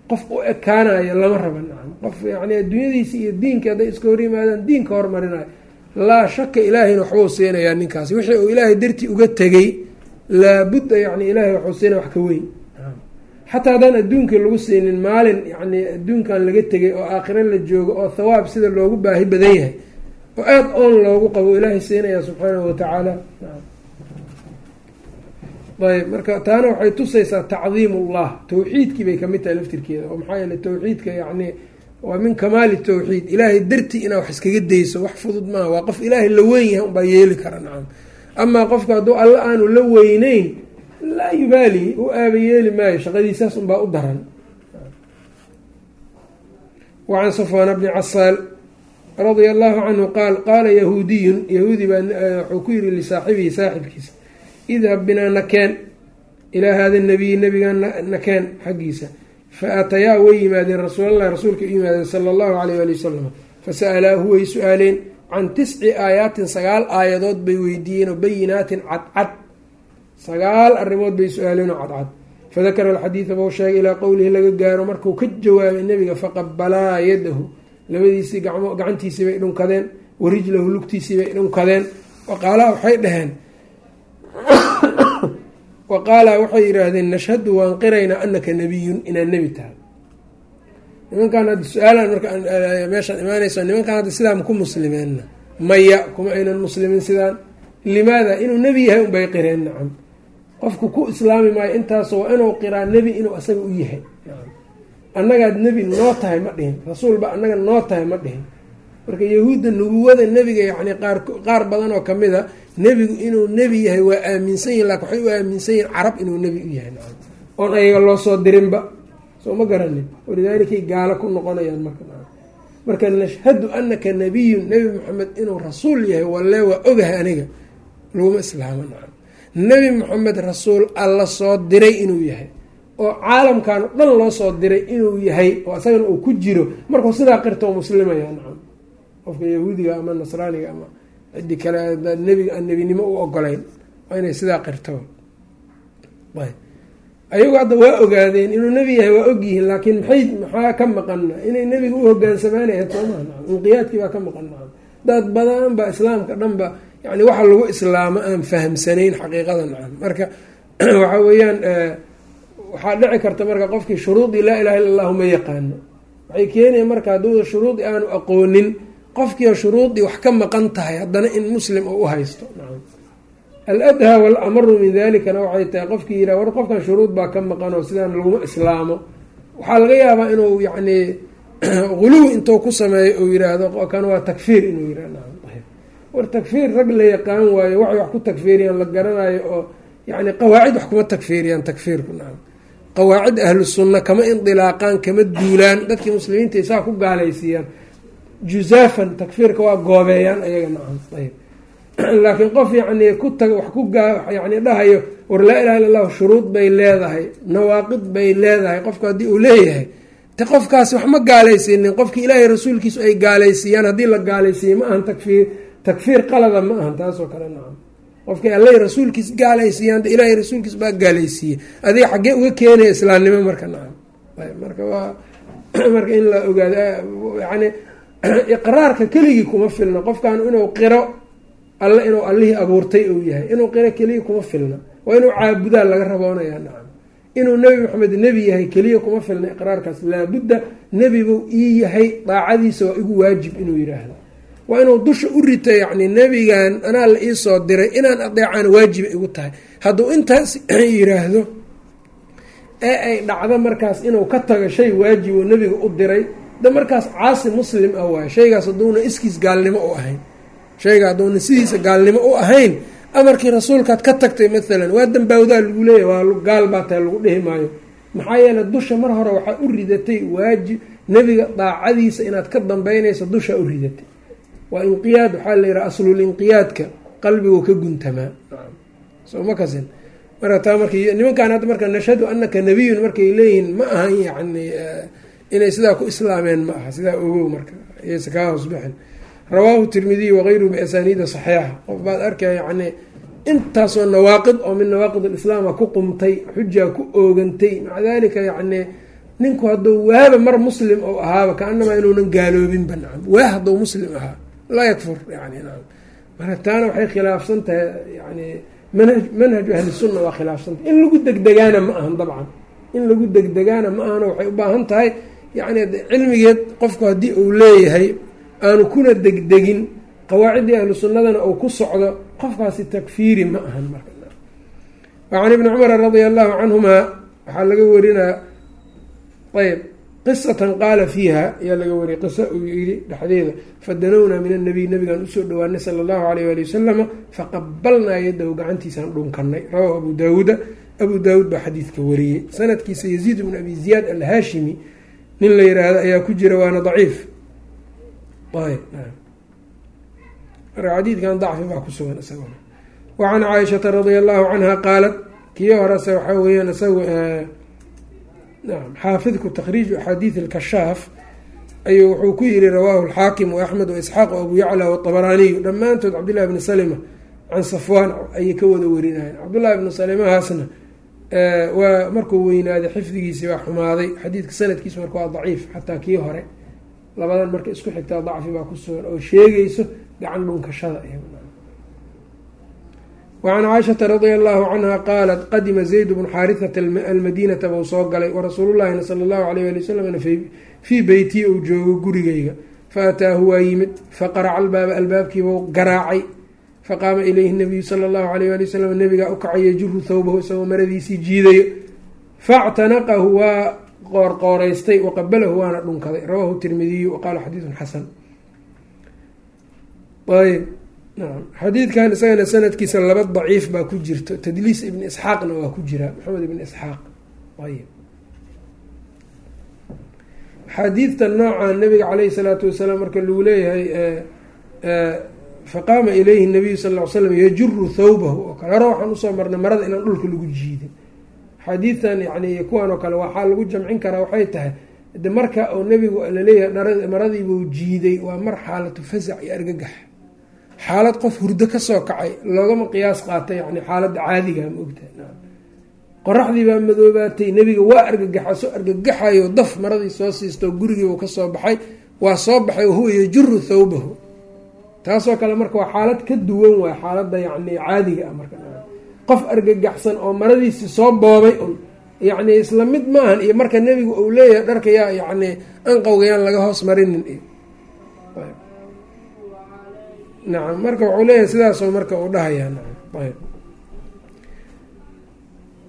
Qof u ekaanayo lama raba. Nacam qof yani adduunyadiisi iyo diinka hadday iska hor yimaadaan diinka hormarinayo laa shaka ilaahayna waxbuu siinayaa ninkaasi. Wixii uu ilaahay dartii uga tegay laabudda yani ilahay waxuu siinaya wax ka weyn. Xataa haddaan adduunkii lagu siinin maalin yani adduunkan laga tegay oo aakhiro la joogo oo thawaab sida loogu baahi badan yahay oo aada oon loogu qabo ilaahay siinaya subxaanahu watacaala ayb marka taana waxay tusaysaa tacdiim ullah tawxiidkii bay ka mid tahay laftirkeeda oo maxaa yeele tawxiidka yani waa min kamaali tawxiid. Ilaahay dartii inaa wax iskaga dayso wax fudud maaha. Waa qof ilaahay la weyn yahay unbaa yeeli kara nacam. Amaa qofka hadduu alla aanu la weyneyn laa yubaali u aaba yeeli maayo. Shaqadiisaas unbaa u daran. Wacan safwaana bni casaal radia allahu canhu qaal qaala yahuudiyun yahuudi baa wuxuu ku yiri lisaaxibihi saaxibkiisa idhab binaa nakeen. Ilaa hada nabiyi nabiga nakeen xaggiisa fa aatayaa way yimaadeen rasuulallahi rasuulka u yimaadeen sala allahu alayh ali wasalam fasa'alaahu way su'aaleen can tisci aayaatin sagaal aayadood bay weydiiyeen oo bayinaatin cadcad sagaal arrimood bay su'aaleen oo cadcad fadakara alxadiida bou sheegay ilaa qowlihi laga gaaro markuu ka jawaabay nebiga faqabalaa yadahu labadiisii gacantiisii bay dhunkadeen warijlahu lugtiisii bay dhunkadeen waqaalaa waxay dhaheen wa qaala waxay yidhaahdeen nashhadu waan qiraynaa anaka nabiyun inaad nebi tahay. Nimankaan hadda su'aalaan marka meeshaan imaanayso nimankaan hadda sidaan ku muslimeenna maya kuma aynan muslimin sidaan. Limaada inuu nebi yahay unbay qireen nacam. Qofku ku islaami maayo intaasoo waa inuu qiraa nebi inuu asaga u yahay. Annagaad nebi noo tahay ma dhihin. Rasuulba annaga noo tahay ma dhihin. Marka yahuudda nubuwada nebiga yacni qaar qaar badan oo ka mid a nebigu inuu nebi yahay waa aaminsan yihiin laakiin waxay u aaminsan yihiin carab inuu nebi u yahay. Nacam oon ayaga loo soo dirinba. Soo ma garanin. Walidaalikay gaalo ku noqonayaan marka. Marka nashhadu anaka nabiyun nebi maxamed inuu rasuul yahay walle waa ogahay aniga. Laguma islaamo nacam. Nebi maxamed rasuul alla soo diray inuu yahay. Oo caalamkan dhan loo soo diray inuu yahay oo isagana uu ku jiro. Markuu sidaa qirta oo muslimaya nacam. Qofka yahuudiga ama nasraaniga ama ciddi kale nebiga aan nebinimo u ogolayn waa inay sidaa qirto. Ayagu hadda waa ogaadeen inuu nebi yahay waa ogyihiin laakiin maxay maxaa ka maqana inay nebiga u hogaansamaanayahed soomaa nacam inqiyaadkii baa ka maqan nacam dad badan ba islaamka dhan ba yani waxa lagu islaamo aan fahamsanayn xaqiiqada nacam marka waxa weeyaan waxaa dhici karta marka qofkii shuruudii laa ilaha illa allahu ma yaqaano. Waxay keenaya marka hadduu shuruudi aanu aqoonin qofkiio shuruudii wax ka maqan tahay haddana in muslim oo u haysto. Nacam al-adhaa wal-amaru min dalikana waxay tahay qofkii yihah war qofkan shuruud baa ka maqan oo sidaan laguma islaamo. Waxaa laga yaabaa inuu yacni guluwi intuu ku sameeyo uu yiraahdo kan waa takfiir inuu yirah nacam war takfiir rag la yaqaan waayo waxay wax ku takfiiriyaan la garanayo oo yani qawaacid wax kuma takfiiriyaan takfiirku. Nacam qawaacid ahlu sunna kama indilaaqaan kama duulaan. Dadkii muslimiinta saa ku gaalaysiiyaan juzaafan takfiirka waa goobeeyaan ayaga nacam ayb laakiin qof yacni ku tag wax ku yani dhahayo war laa ilaha illa allahu shuruud bay leedahay nawaaqid bay leedahay qofku haddii uu leeyahay te qofkaasi wax ma gaalaysiinin qofki ilaahay rasuulkiisu ay gaalaysiiyaan haddii la gaalaysiiye ma ahan takfiir takfiir qalada ma ahan taasoo kale nacam. Qofkay allay rasuulkiis gaalaysiiyaan de ilaahay rasuulkiis baa gaalaysiiye adiga xaggee uga keenaya islaamnimo marka nacam. Marka waa marka in la ogaado yani iqraarka keligii kuma filna. Qofkan inuu qiro alle inuu allihii abuurtay uu yahay. Inuu qiro keligii kuma filna. Waa inuu caabudaa laga raboonayaa nacam. Inuu nebi maxamed nebi yahay keliya kuma filna iqraarkaas. Laabudda nebi buu ii yahay daacadiisa waa igu waajib inuu yidhaahdo. Waa inuu dusha u rito yacni nebigan anaa la iisoo diray inaan adeecaan waajiba igu tahay. Hadduu intaas yiraahdo ee ay dhacdo markaas inuu ka tago shay waajib oo nebiga u diray de markaas caasi muslim ah waayo shaygaas hadduuna iskiis gaalnimo u ahayn. Shayga hadduuna sidiisa gaalnimo u ahayn amarkii rasuulkaad ka tagtay maalan waa dambaawdaa lagu leeyahy waa gaal baa tahay lagu dhihi maayo. Maxaa yeele dusha mar hore waxaa u ridatay waajib nebiga daacadiisa inaad ka dambeynayso dushaa u ridatay. Waa inqiyaad waxaa la yidhaha aslul inqiyaadka qalbigu ka guntamaa. Soo ma kasin? Marka taa marka nimankaan hadda marka nashhadu anaka nabiyun markay leeyihiin ma ahan yacni inay sidaa ku islaameen ma aha sidaa ogow marka iyaysa kaa hoosbixin rawaahu tirmidiy wagayruhu biasaniida saxiixa. Qof baad arkaya yacni intaasoo nawaaqid oo min nawaaqid alislaama ku qumtay xujaa ku oogantay maca dalika yacni ninku hadduu waaba mar muslim ou ahaaba kaanamaa inuunan gaaloobinba nacam. Waa hadduu muslim ahaa laa yakfur yani nacam. Marka taana waxay khilaafsan tahay yani manhaj manhaju ahli sunna waa khilaafsantahay in lagu degdegaana ma ahan dabcan. In lagu degdegaana ma ahano waxay u baahan tahay yacni cilmigeed qofku haddii uu leeyahay aanu kuna degdegin qawaaciddii ahlu sunnadana uu ku socdo qofkaasi takfiiri ma ahan marka. Wacan ibni cumara radia allahu canhumaa waxaa laga warinaa ayb qisatan qaala fiiha ayaa laga wariyay qisa uu yidhi dhexdeeda fadanownaa min annabiy nabigaan u soo dhawaanay sala allahu alayh ali wasalama faqabalnaa yadahu gacantiisaan dhunkanay rawahu abu daawuuda abu daawuud baa xadiidka wariyey sanadkiisa yaziid bnu abi ziyaad alhaashimi nin la yiraahdo ayaa ku jira waana daciif. Marka xadiidkan dacfi baa ku sugan isaguna wacan caaishata radia allahu canha qaalat kii horese waxaa weeyaan isagu nam xaafidku takriiju axaadiid alkashaaf ayuu wuxuu ku yiri rawaahu alxaakim waaxmed waisxaaq abu yacla waطabaraaniyu dhammaantood cabdillahi bni salima can safwaan ayay ka wada warinayeen cabdullahi bni salimahaasna waa markuu weynaaday xifdigiisii baa xumaaday. Xadiidka sanadkiisa marka waa daciif xataa kii hore. Labadan marka isku xigtaa dacfi baa ku sugan oo sheegayso gacan dhunkashada wacan caaishata radia allahu canha qaalat qadima zayd bnu xaarihata almadiinata buu soo galay warasuulullahina sala allahu alayh ali wasalamna fii beytii uu joogo gurigayga. Faataahu waa yimid faqaraca albaaba albaabkiibuu garaacay faqaama ilayhi nabiyu sala allahu alayh ali wasalam nabigaa u kacay yajuru thawbahu isagoo maradiisii jiidayo factanaqahu waa qoorqooreystay waqabalahu waana dhunkaday. Rawaahu tirmidiyu waqaala xadiidun xasan. Ayb xadiidkan isagana sanadkiisa laba daciif baa ku jirto. Tadliis ibni isxaaqna waa ku jiraa maxamed ibni isxaaq. Ayb xaadiidta noocan nabiga caleyhi salaatu wasalaam marka lagu leeyahay faqaama ilayhi nabiyu sal ly slam yajuru thawbahu oo kale hore waxaan u soo marnay marada inaan dhulka lagu jiidin. Xadiidtan yani kuwan oo kale waxaa lagu jamcin karaa waxay tahay de marka oo nebigu la leeyahay maradiibuu jiiday waa mar xaalatu fasac iyo argagax. Xaalad qof hurdo ka soo kacay loogama qiyaas qaatay yani xaaladda caadiga ma ogtahay. Qoraxdii baa madoobaatay nebiga waa argagaxa soo argagaxayo daf maradii soo siisto gurigiibu ka soo baxay waa soo baxay wahuwa yajuru thawbahu taasoo kale marka waa xaalad ka duwan waay xaaladda yani caadiga ah marka. Qof argagaxsan oo maradiisi soo boobay un yacni isla mid maahan iyo marka nebigu uu leeyahay dharka yaa yacni anqowga yaan laga hoos marinin iyo nacam marka wuxuu leeyahay sidaasoo marka uu dhahayaa nacam ayb.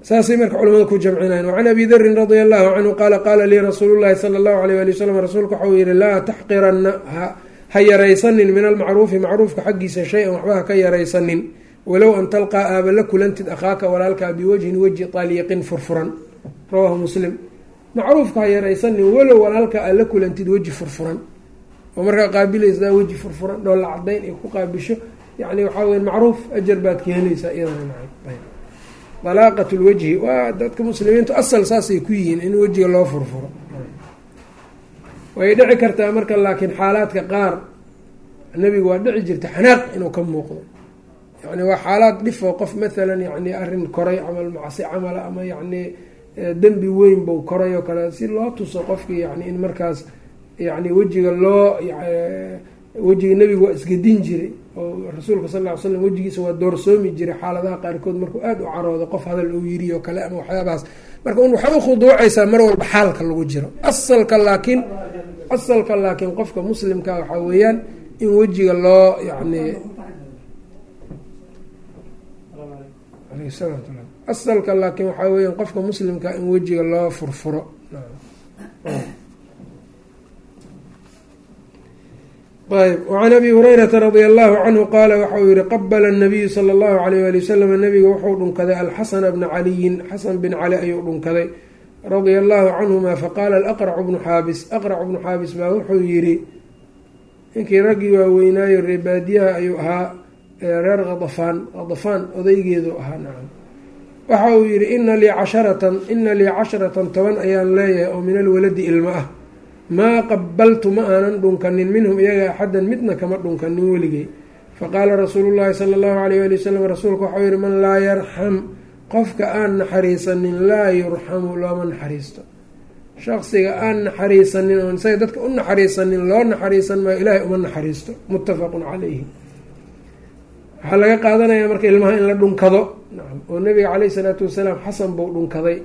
Saasay marka culamada ku jamcinayan wacan abi darin radia allahu canhu qaala qaala lii rasuulu llahi sala allahu alayh ali wasalam rasuulka waxau yihi laa taxqiranna ha yaraysanin min almacruufi macruufka xaggiisa shay-an waxba ha ka yaraysanin. Walow an talqaa aaba la kulantid akhaaka walaalkaa biwajhin weji taliiqin furfuran. Rawaahu muslim. Macruufka ha yaraysanin walow walaalka aa la kulantid weji furfuran. Oo markaa qaabilaysaa weji furfuran dhoolla cadayn ay ku qaabisho. Yani waxaa weya macruuf ajar baad ka helaysaa iyadana dalaaqat lwajhi waa dadka muslimiintu asal saasay ku yihiin in wejiga loo furfuro way dhici kartaa marka laakiin xaalaadka qaar nebigu waa dhici jirta xanaaq inuu ka muuqdo. Yani waa xaalaad dhifoo qof maalan yani arrin koray camal macsi camala ama yacni dembi weyn buu koray oo kale. Si loo tuso qofkii yani in markaas yani wejiga loo wejiga nebigu waa isgadin jiray oo rasuulka sal ly slam wejigiisa waa doorsoomi jiray xaaladaha qaarkood markuu aada u caroodo qof hadal uu yiri oo kale ama waxyaabahaas marka un waxay u khuduucaysaa mar walba xaalka lagu jiro. Asalka laakiin asalka laakiin qofka muslimka waxaa weeyaan in wejiga loo yani asalka laakiin waxaa weeyaan qofka muslimka in wejiga loo furfuro ayb wacan abi hurayrata radia allahu canhu qaala waxa uu yihi qabala nabiyu sala allahu alayh wali wasalam nabiga wuxuu dhunkaday alxasana bna caliyin. Xasan bin cali ayuu dhunkaday. Radia allahu canhuma faqaala alaqracu bnu xaabis. Aqracu bnu xaabis baa wuxuu yidhi ninkii raggii waaweynaayo reebaadiyaha ayuu ahaa reer kadafaan kadafaan odaygeedu ahaa nacam. Waxa uu yihi ina lii casharatan ina lii casharatan toban ayaan leeyahay oo min alwaladi ilmo ah maa qabaltu ma aanan dhunkanin minhum iyaga axadan midna kama dhunkanin weligay. Faqaala rasuulu llaahi sala allahu alayh ali wasalam rasuulku waxau yihi man laa yarxam qofka aan naxariisanin laa yurxamu looma naxariisto. Shaqsiga aan naxariisanin oon isaga dadka u naxariisanin loo naxariisan maayo ilaahay uma naxariisto. Muttafaqun calayhi waxaa laga qaadanayaa marka ilmaha in la dhunkado. Oo nabiga caleyhi salaatu wasalaam xasan buu dhunkaday.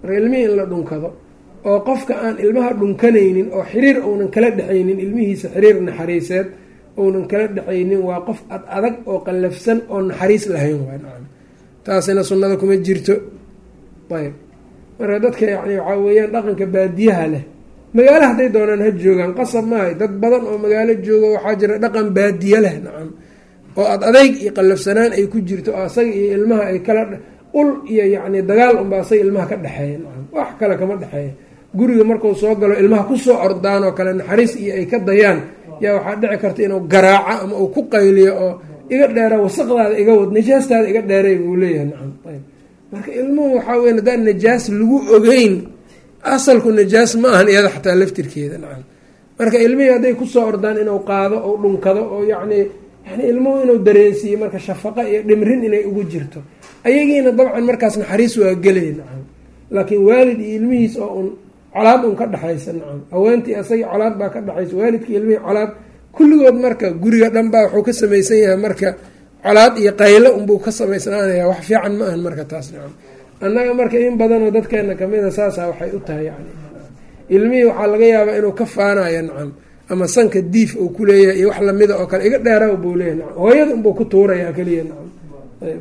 Marka ilmihii in la dhunkado oo qofka aan ilmaha dhunkanaynin oo xiriir uunan kala dhexaynin ilmihiisa xiriir naxariiseed uunan kala dhexaynin waa qof ad adag oo qallafsan oo naxariis lahayn taasina sunnada kuma jirto. Ayb marka dadka yani waxaa weeyaan dhaqanka baadiyaha leh magaalo hadday doonaan ha joogaan qasab maahay dad badan oo magaalo jooga waxaa jira dhaqan baadiye leh nacam. Oo ad adayg iyo qallafsanaan ay ku jirto oo asaga iyo ilmaha ay kala ul iyo yacni dagaal unba asaga ilmaha ka dhexeeya nacam. Wax kale kama dhexeeya guriga markuu soo galo ilmaha ku soo ordaan oo kale naxariis iyo ay ka dayaan yaa waxaa dhici karta inuu garaaco ama uu ku qayliyo oo iga dheera wasaqdaada iga wad najaastaada iga dheeray buu leeyahay. Nacam marka ilmuhu waxaa weya haddaan najaas lagu ogeyn asalku najaas ma ahan iyada xataa laftirkeeda. Nacam marka ilmihii hadday ku soo ordaan inuu qaado ou dhunkado oo yacni yani ilmuhu inuu dareensiiyo marka shafaqa iyo dhimrin inay ugu jirto ayagiina dabcan markaas naxariis waa gelaya nacam laakiin waalid iyo ilmihiis oo un colaad un ka dhexaysa nacam. Haweentii asagii colaad baa ka dhexaysa waalidkii ilmihii colaad. Kulligood marka guriga dhan baa wuxuu ka samaysan yahay marka colaad iyo qaylo unbuu ka samaysnaanaya wax fiican ma ahan marka taas nacam. Annaga marka in badanoo dadkeena kamida saasa waxay u tahay yani. Ilmihii waxaa laga yaabaa inuu ka faanayo nacam ama sanka diif uu kuleeyahay iyo wax lamida oo kale. Iga dheera buu leeyahy nacam. Hooyada unbuu ku tuuraya keliya nacam.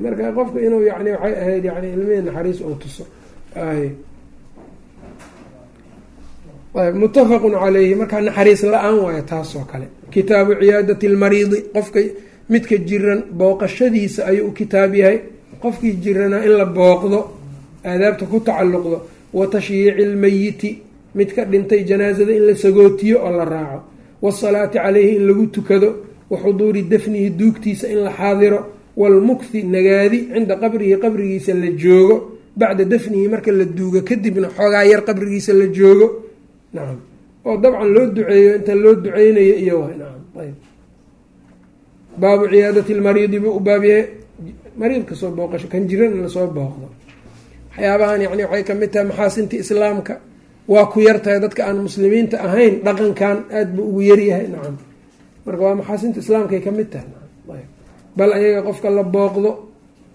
Marka qofka inuu yani waxay ahayd yani ilmihii naxariis uu tuso muttafaqun calayhi markaa naxariis la'aan waayo taasoo kale. Kitaabu ciyaadati lmariidi qofka midka jiran booqashadiisa ayuu u kitaab yahay. Qofkii jiranaa in la booqdo aadaabta ku tacalluqdo. Wa tashyiici lmeyiti midka dhintay janaasada in la sagootiyo oo la raaco. Wasalaati caleyhi in lagu tukado. Wa xuduuri dafnihi duugtiisa in la xaadiro. Walmukthi nagaadi cinda qabrihi qabrigiisa la joogo. Bacda dafnihi marka la duugo kadibna xoogaa yar qabrigiisa la joogo nacam oo dabcan loo duceeyo inta loo duceynayo iyo wa nacam ayb baabu ciyaadati lmariidi buu u baabyahay mariidka soo booqasho kan jiran la soo booqdo. Waxyaabahan yani waxay ka mid tahay maxaasinta islaamka. Waa ku yartahay dadka aan muslimiinta ahayn dhaqankan aada buu ugu yaryahay nacam marka waa maxaasinta islaamkaay ka mid tahay. Bal ayaga qofka la booqdo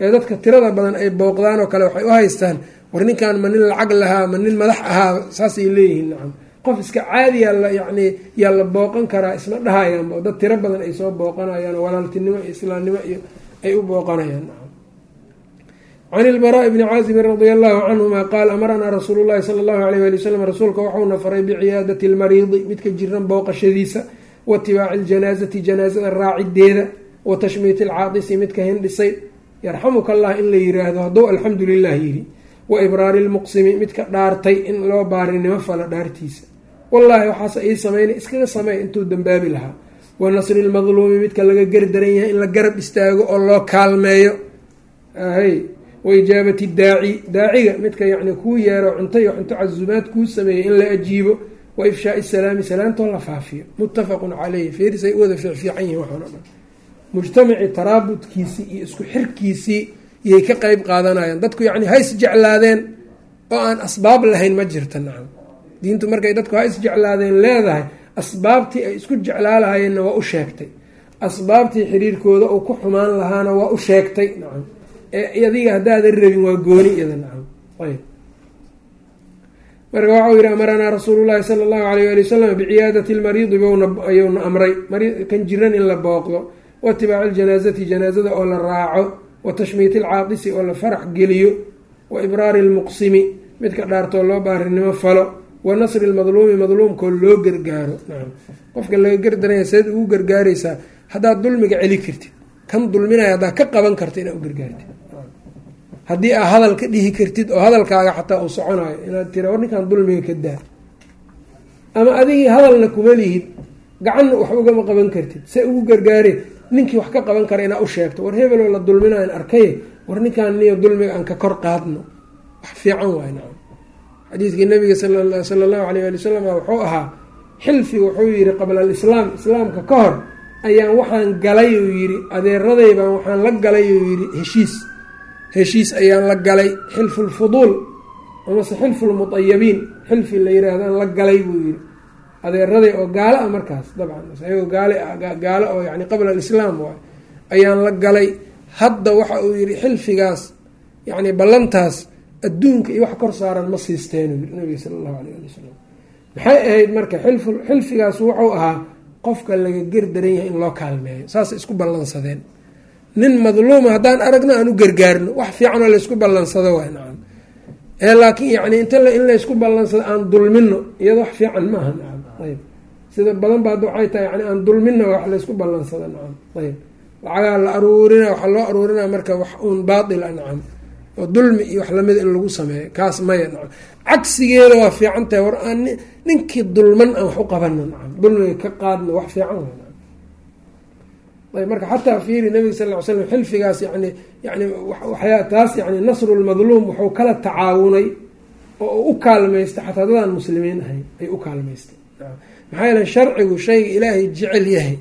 ee dadka tirada badan ay booqdaan oo kale waxay u haystaan war ninkan ma nin lacag lahaa ma nin madax ahaa. Saasay leeyihiin. Nacam qof iska caadiya yani yaa la booqan karaa isma dhahayaanba dad tiro badan ay soo booqanayaan walaaltinimo iyo islaamnimo iyo ay u booqanayaan. Can ilbaraa'i bni caazibin radia allahu canhuma qaal amaranaa rasuulu llahi sala allahu alayh wali wasalam rasuulka waxauna faray biciyaadati lmariidi midka jiran booqashadiisa wa itibaaci ljanaasati janaasada raacideeda wa tashmiiti alcaadisi midka hindhisay. Yarxamuka allah in la yiraahdo hadduu alxamdu lilah yidhi wa ibraari lmuqsimi midka dhaartay in loo baarinimo fala dhaartiisa. Wallaahi waxaase ii sameynay iskaga sameey intuu dambaabi lahaa. Wa nasri lmadluumi midka laga gardaran yahay in la garab istaago oo loo kaalmeeyo. Hay wa ijaabati daaci daaciga midka yacni kuu yeero cunto iyo cunto casumaad kuu sameeyey in la ajiibo. Wa ifshaai salaami salaantoo la faafiyo. Muttafaqun caleyhi feerisay u wada fiicfiican yihiin waxaan o dhan mujtamacii taraabudkiisii iyo isku xirkiisii iyay ka qeyb qaadanayaan dadku yacni ha isjeclaadeen oo aan asbaab lahayn ma jirta nacam. Diintu markay dadku ha isjeclaadeen leedahay asbaabtii ay isku jeclaa lahayeenna waa u sheegtay. Asbaabtii xiriirkooda uu ku xumaan lahaana waa u sheegtay nacam. Ee adiga haddaadan rabin waa gooni iyada nacam. Ayb marka waxau yihi amaranaa rasuulu llahi sala allahu alayh ali wasalam biciyaadati lmariidi ayuuna amray. Kan jiran in la booqdo waitibaaci ljanaasati janaasada oo la raaco wa tashmiiti alcaaqisi oo la farax geliyo wa ibraari lmuqsimi midka dhaartoo loo baarinimo falo wa nasri lmadluumi madluumkoo loo gargaaro. Qofka laga gardaraya seed ugu gargaaraysaa haddaad dulmiga celi kartid. Kan dulminaya haddaad ka qaban karta inaad u gargaartid. Haddii aa hadal ka dhihi kartid oo hadalkaaga xataa uu soconayo inaad tira war ninkaan dulmiga ka daa. Ama adigii hadalna kuma lihid gacanna wax ugama qaban kartid se ugu gargaare ninkii wax ka qaban kara inaad u sheegto. War hebeloo la dulminayan arkay war ninkaan niyo dulmiga aan ka kor qaadno. Wax fiican waay nacam xadiidkii nabiga sala allahu alayh ali wasalam wuxuu ahaa xilfi wuxuu yihi qabla alislaam islaamka ka hor ayaan waxaan galay uu yidhi adeeradaybaan waxaan la galay uu yidhi heshiis. Heshiis ayaan la galay xilfu lfuduul amase xilfu lmutayabiin xilfi la yiraahdaan la galay buu yidhi adeeraday oo gaalo ah markaas dabcan ayagoo gaale gaalo oo yani qabla alislaam waay ayaan la galay. Hadda waxa uu yidhi xilfigaas yacni ballantaas adduunka iyo wax kor saaran ma siisteen yidhi nabiga sala allahu alayh ali wasalam maxay ahayd marka xilfu xilfigaas wuxuu ahaa qofka laga gerdaran yahay in loo kaalmeeyo saasay isku ballansadeen. Nin madluuma haddaan aragno aan u gargaarno wax fiicanoo laysku ballansado waay nacam. Ee laakiin yani inta in laysku ballansado aan dulmino iyado wax fiican maaha ayb sida badan ba hadda waxay tahay yani aan dulmina wax laysku ballansado nacam. Ayb lacagaa la aruurina waxaa loo aruurina marka wax uun baatil a nacam. Oo dulmi iyo wax lamida in lagu sameeyo. Kaas maya nacam. Cagsigeeda waa fiican tahay war aan ninkii dulman aan wax u qabano nacam. Dulmiga ka qaadno wax fiican wa nacam. Ayb marka xataa fiiri nabiga sal ly slam xilfigaas yani yani waxyaa taas yani nasru lmadluum wuxuu kala tacaawunay oo u kaalmaystay xataa dadaan muslimiin ahayn ay u kaalmaystay maxaa yeele sharcigu shayga ilaahay jecel yahay.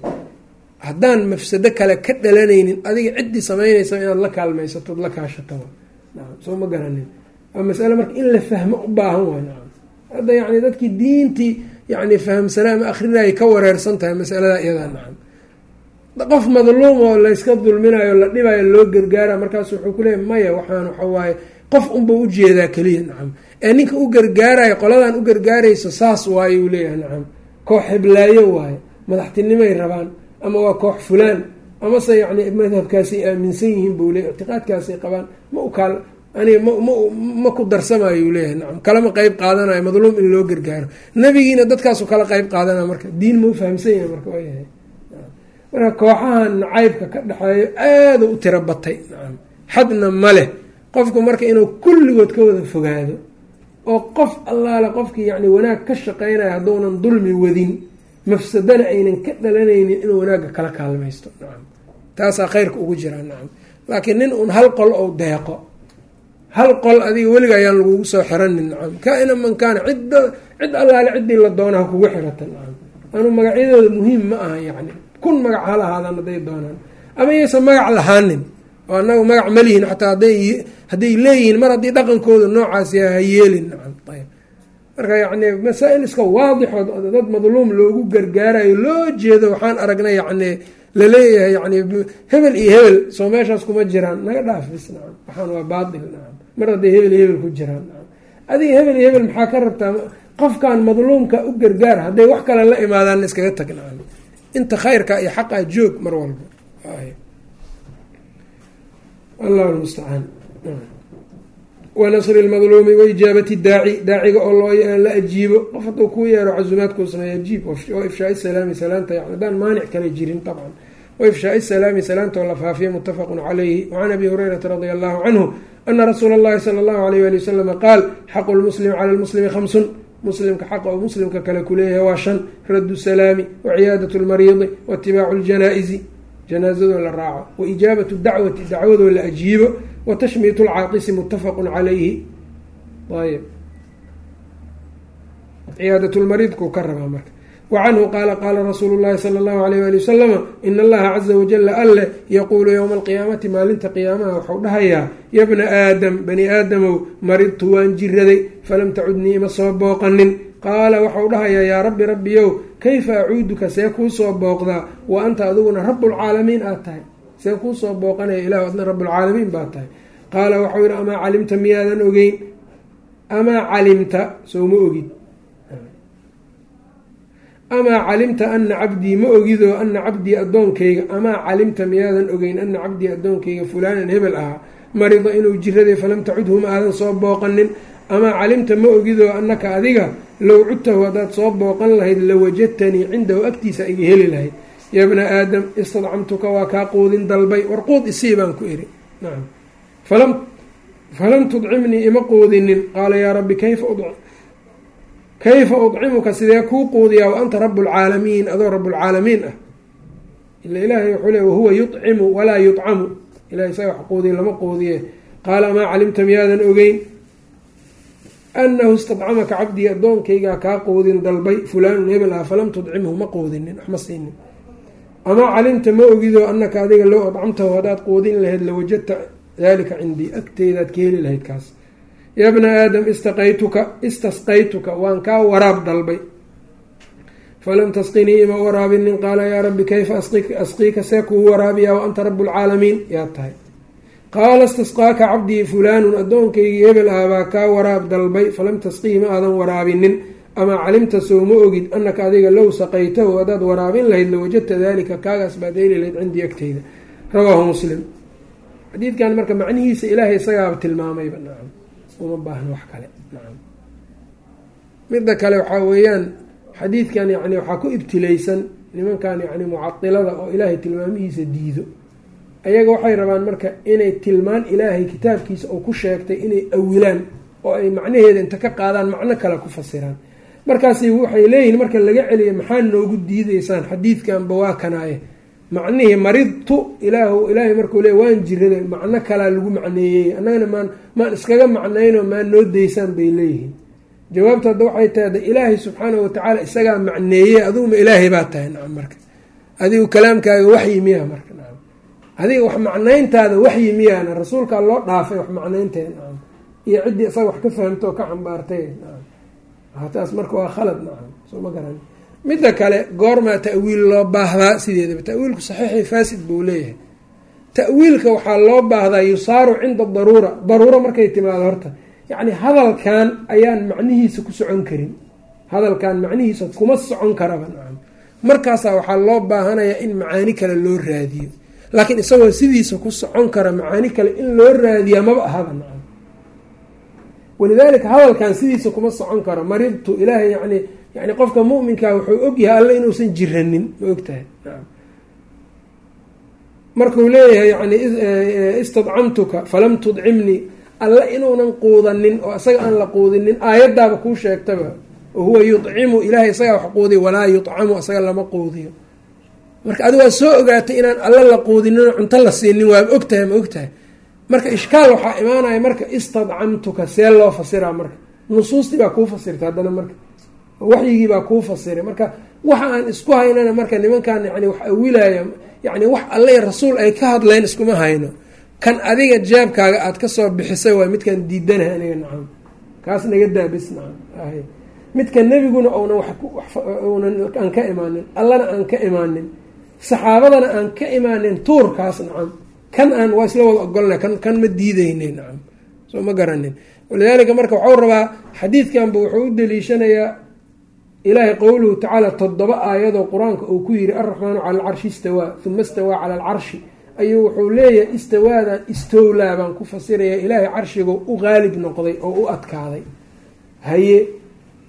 Haddaan mafsado kale ka dhalanaynin adiga ciddii samaynaysa inaad la kaalmaysatood la kaashato. Soo ma garanin. Masale marka in la fahmo u baahan waay. Hadda yani dadkii diintii yani fahamsanaa ama akrinayay ka wareersan tahay masalada iyadaa nacam qof madluum oo layska dulminayo la dhibayo loo gargaara markaas wuxuu kuleeyahy maya waxaan waxawaaye qof unba u jeedaa keliya. Nacam ee ninka u gargaarayo qoladan u gargaarayso saas waaye uu leeyahay nacam. Koox heblaayo waaye madaxtinimay rabaan ama waa koox fulaan amase yacni madhabkaasay aaminsan yihiin buu leeyahy ictiqaadkaasay qabaan ma u kaal aniga ma ma ku darsamayo uu leeyahay nacam. Kalama qeyb qaadanayo madluum in loo gargaaro. Nebigiina dadkaasu kala qeyb qaadanaya marka diin ma u fahamsan yahay marka waayahay. Marka kooxahan nacaybka ka dhexeeyo aada u tiro batay nacam. Xadna ma leh qofku marka inuu kulligood ka wada fogaado oo qof allaale qofkii yacni wanaag ka shaqeynayo hadduunan dulmi wadin mafsadana aynan ka dhalanaynin inuu wanaagga kala kaalmaysto. Nacam taasaa khayrka ugu jiraa nacam laakiin nin uun hal qol ou deeqo hal qol adiga weliga ayaan lagugu soo xiranin nacam kaa-ina man kaana cidda cid allaale ciddii la doona ha kugu xirata nacam anuu magacyadooda muhiim ma aha yacni. Kun magac ha lahaadaan hadday doonaan. Ama yaysan magac lahaanin oo annaga magac ma lihin xataa hadday leeyihiin mar haddii dhaqankooda noocaas yaha ha yeelin. Marka yacni masaa-il iska waadixood dad madluum loogu gargaarayo loo jeedo waxaan aragnay yacni la leeyahay yani hebel iyo hebel soo meeshaas kuma jiraan. Naga dhaaf bis nacam. Waxaan waa baatil nacam. Mar hadday hebel iyo hebel ku jiraan nacam. Adiga hebel iyo hebel maxaa ka rabtaa? Qofkan madluumka u gargaar hadday wax kale la imaadaan iskaga tag nacam. Inta khayrka iyo xaqaa joog mar walba allah lmustacaan wanasri lmadluumi waijaabati daaci. Daaciga oo la ajiibo. Qof hadduu kuu yeero casumaadkuusna ajiib wa ifshaai salaami salaanta yan maanic kale jirin dabcan waifshaai salaami salaantoo la faafiya muttafaqun calayhi. Wacan abi hurayrata radia allahu canhu ana rasuula allahi sala allahu alayh wali wasalama qaal xaqu lmuslimi cala lmuslimi khamsun. Muslimka xaqa uu muslimka kale kuleeyahay waa shan raddu salaami waciyaadatu lmariidi waitibaacu ljanaa-isi janaazadoo la raaco. Waijaabatu dacwati dacwadoo la ajiibo. Watashmiitu lcaaqisi muttafaqun calayhi. Ayb ciyaadat lmariidkuu ka rabaa marka. Wa canhu qaala qaala rasuulu llahi sala allahu alayh ali wasalama ina allaha caza wajala alleh yaquulu yowma alqiyaamati maalinta qiyaamaha waxau dhahayaa yabna aadam bani aadamow maridtu waan jiraday falam tacudnii ima soo booqanin qaala waxau dhahayaa yaa rabbi rabbiyow kayfa acuuduka? See kuu soo booqdaa wa anta adiguna rabbulcaalamiin aad tahay. See kuu soo booqanaya ilahu adna rabbulcaalamiin baad tahay. Qaala waxau yidhi amaa calimta miyaadan ogeyn? Amaa calimta? Soo ma ogid. Amaa calimta ana cabdii? Ma ogidoo ana cabdii addoonkayga? Amaa calimta miyaadan ogeyn ana cabdii addoonkayga fulaanan hebel ahaa? Marida inuu jiraday falam tacudhu ma aadan soo booqanin. Amaa calimta ma ogidoo annaka adiga low cudtahu haddaad soo booqan lahayd lawajadtanii cindahu agtiisa iga heli lahayd. Ya bna aadam istadcamtuka waa kaa quudin dalbay. War quud isii baan ku iri nacam falam falam tudcimnii ima quudinin. Qaala yaa rabbi kayfa kayfa udcimuka? Sidee kuu quudiyaa? Wa anta rabbulcaalamiin adoo rabbulcaalamiin ah. Ila ilaahay wuxuu le wahuwa yucimu walaa yucamu ilahay isaga wax quudiya lama quudiye qaala amaa calimta miyaadan ogeyn anahu istadcamaka cabdii addoonkaygaa kaa quudin dalbay fulaanun hebel falam tudcimhu ma quudinin waxma siinin amaa calimta ma ogidoo anaka adiga low adcamtahu haddaad quudin lahayd lawajadta dalika cindii agteydaad ka heli lahayd kaas ya bna aadam istaqaytuka istasqaytuka waan kaa waraab dalbay falam tasqinii ima waraabinin qaala yaa rabbi kayfa asqiika see kuu waraabiyaa wa anta rabbulcaalamiin yaad tahay qaala istasqaaka cabdii fulaanun addoonkaygii hebel ah baa kaa waraab dalbay falam tasqihi ma aadan waraabinin amaa calimta soo ma ogid annaka adiga low saqaytahu haddaad waraabin lahayd lawajadta dalika kaagaas baad heli lahayd cindii agteyda rawaahu muslim xadiidkan marka macnihiisa ilaahay isagaaba tilmaamayba nacam uma baahno wax kale nacam midda kale waxaa weeyaan xadiidkan yani waxaa ku ibtilaysan nimankan yani mucadilada oo ilaahay tilmaamihiisa diido ayaga waxay rabaan marka inay tilmaan ilaahay kitaabkiisa oo ku sheegtay inay awilaan oo ay macnaheeda inta ka qaadaan macno kale ku fasiraan. Markaas waxay leeyihiin marka laga celiya maxaa noogu diideysaan xadiidkanba waa kanaaye. Macnihii maridtu ilaah ilaahay markuu le waan jirada macno kalaa lagu macneeyey. Annagana maan maan iskaga macnayno maan noo daysaan bay leeyihiin. Jawaabta hadda waxay tahay de ilaahay subxaanahu watacaala isagaa macneeyey adiguma ilaahay baa tahay nacam marka. Adigu kalaamkaaga waxyi miyaa marka adiga wax macnayntaada waxyi miyaana rasuulkaa loo dhaafay wax macnaynteeda nacam iyo ciddii isaga wax ka fahamtoo ka cambaartay. Taas marka waa khalad nacam soo ma garan. Midda kale goormaa ta'wiil loo baahdaa sideedaba ta'wiilku saxiixi faasid buu leeyahay. Ta'wiilka waxaa loo baahdaa yusaaru cinda daruura. Daruuro markay timaado horta. Yacni hadalkan ayaan macnihiisa ku socon karin. Hadalkan macnihiisa kuma socon karaba nacam markaasaa waxaa loo baahanayaa in macaani kale loo raadiyo laakiin isagoo sidiisa ku socon kara macaani kale in loo raadiyaa maba ahaba nacam walidaalika hadalkan sidiisa kuma socon karo maridtu ilaahay yani yani qofka muminkaa wuxuu ogyahay alle inuusan jiranin ma ogtahay markuu leeyahay yani istadcamtuka falam tudcimnii alle inuunan quudanin oo isaga aan la quudinin aayadaaba kuu sheegtaba wahuwa yudcimu ilahay isagaa wax quudiya walaa yudcamu isaga lama quudiyo marka adi waa soo ogaatay inaan alle la quudinin cunto la siinin waaba ogtahay ma ogtahay marka ishkaal waxaa imaanaya marka istadcamtuka see loo fasiraa marka. Nusuustii baa kuu fasirta haddana marka. Waxyigii baa kuu fasiray. Marka waxa aan isku haynana marka nimankan yani wax awilaya yani wax alle rasuul ay ka hadleen iskuma hayno. Kan adiga jaabkaaga aada ka soo bixisay waay midkaan diidanahay aniga nacam kaas naga daabis nacam midka nebiguna waunan aan ka imaanin allana aan ka imaanin saxaabadana aan ka imaanin tuurkaas nacam. Kan aan waa isla wada ogolna kan ma diideyne nacam. Soo ma garanin. Walidaalika marka waxau rabaa xadiidkanba wuxuu u daliishanayaa ilaahay qowluhu tacaala toddoba aayadoo qur'aanka uu ku yiri alraxmaanu cala alcarshi istawaa uma istawaa cala alcarshi ayuu wuxuu leeyahay istawaadan istowlaa baan ku fasiraya ilaahay carshigu u qaalib noqday oo u adkaaday. Haye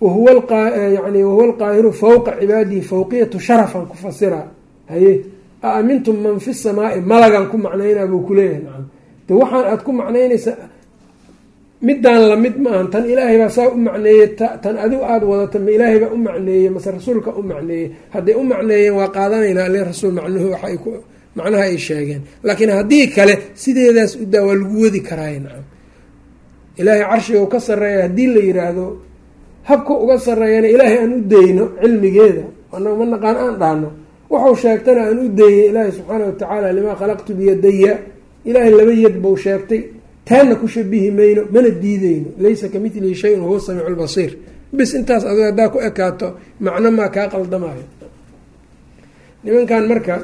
wahuwayani wahuwa alqaahiru fowqa cibaadihi fowqiyatu sharafan ku fasiraa haye a amintum man fi samaai? Malagan ku macnaynaa buu kuleeyahay nacam de waxaan aada ku macnaynaysa midaan la mid maahan tan ilaahay baa saa u macneeyey tan adigu aada wadata ma ilaahay baa u macneeyey mase rasuulka u macneeyey hadday u macneeyeen waa qaadanaynaa ale rasuul macnuhu waxa macnaha ay sheegeen. Laakiin haddii kale sideedaas u daa waa lagu wadi karaay nacam ilaahay carshiga u ka sarreeya haddii la yiraahdo habka uga sarreeyana ilaahay aan u dayno cilmigeeda. Anaga ma naqaan aan dhaano wuxuu sheegtana aan u dayno ilaahay subxaana watacaala limaa khalaqtu biyadaya ilaahay laba yad buu sheegtay. Taana ku shabihi mayno mana diideyno laysa ka milihi shayun wahuwa samiicu lbasiir bis intaas adigo haddaa ku ekaato macno maa kaa qaldamayo nimankan marka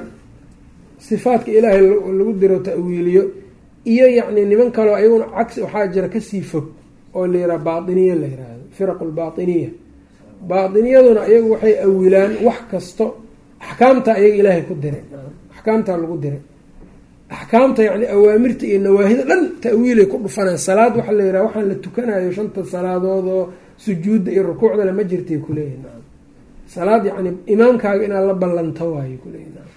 sifaadka ilaahay lagu diro ta'wiiliyo iyo yacni niman kaleo ayaguna cagsi waxaa jira ka sii fog oo la yiraha baatiniya la yiraahdo firaqu lbaatiniya baatiniyaduna iyagu waxay awilaan wax kasto axkaamta ayaga ilaahay ku diray. Axkaamtaa lagu diray. Axkaamta yacni awaamirta iyo nawaahida dhan ta'wiilay ku dhufanaan salaad waxaa la yiraha waxaan la tukanayo shanta salaadood oo sujuudda iyo rukuucda lama jirtay kuleeyihi nacam salaad yacni imaamkaaga inaad la ballanto waayo kuleeyihi nacam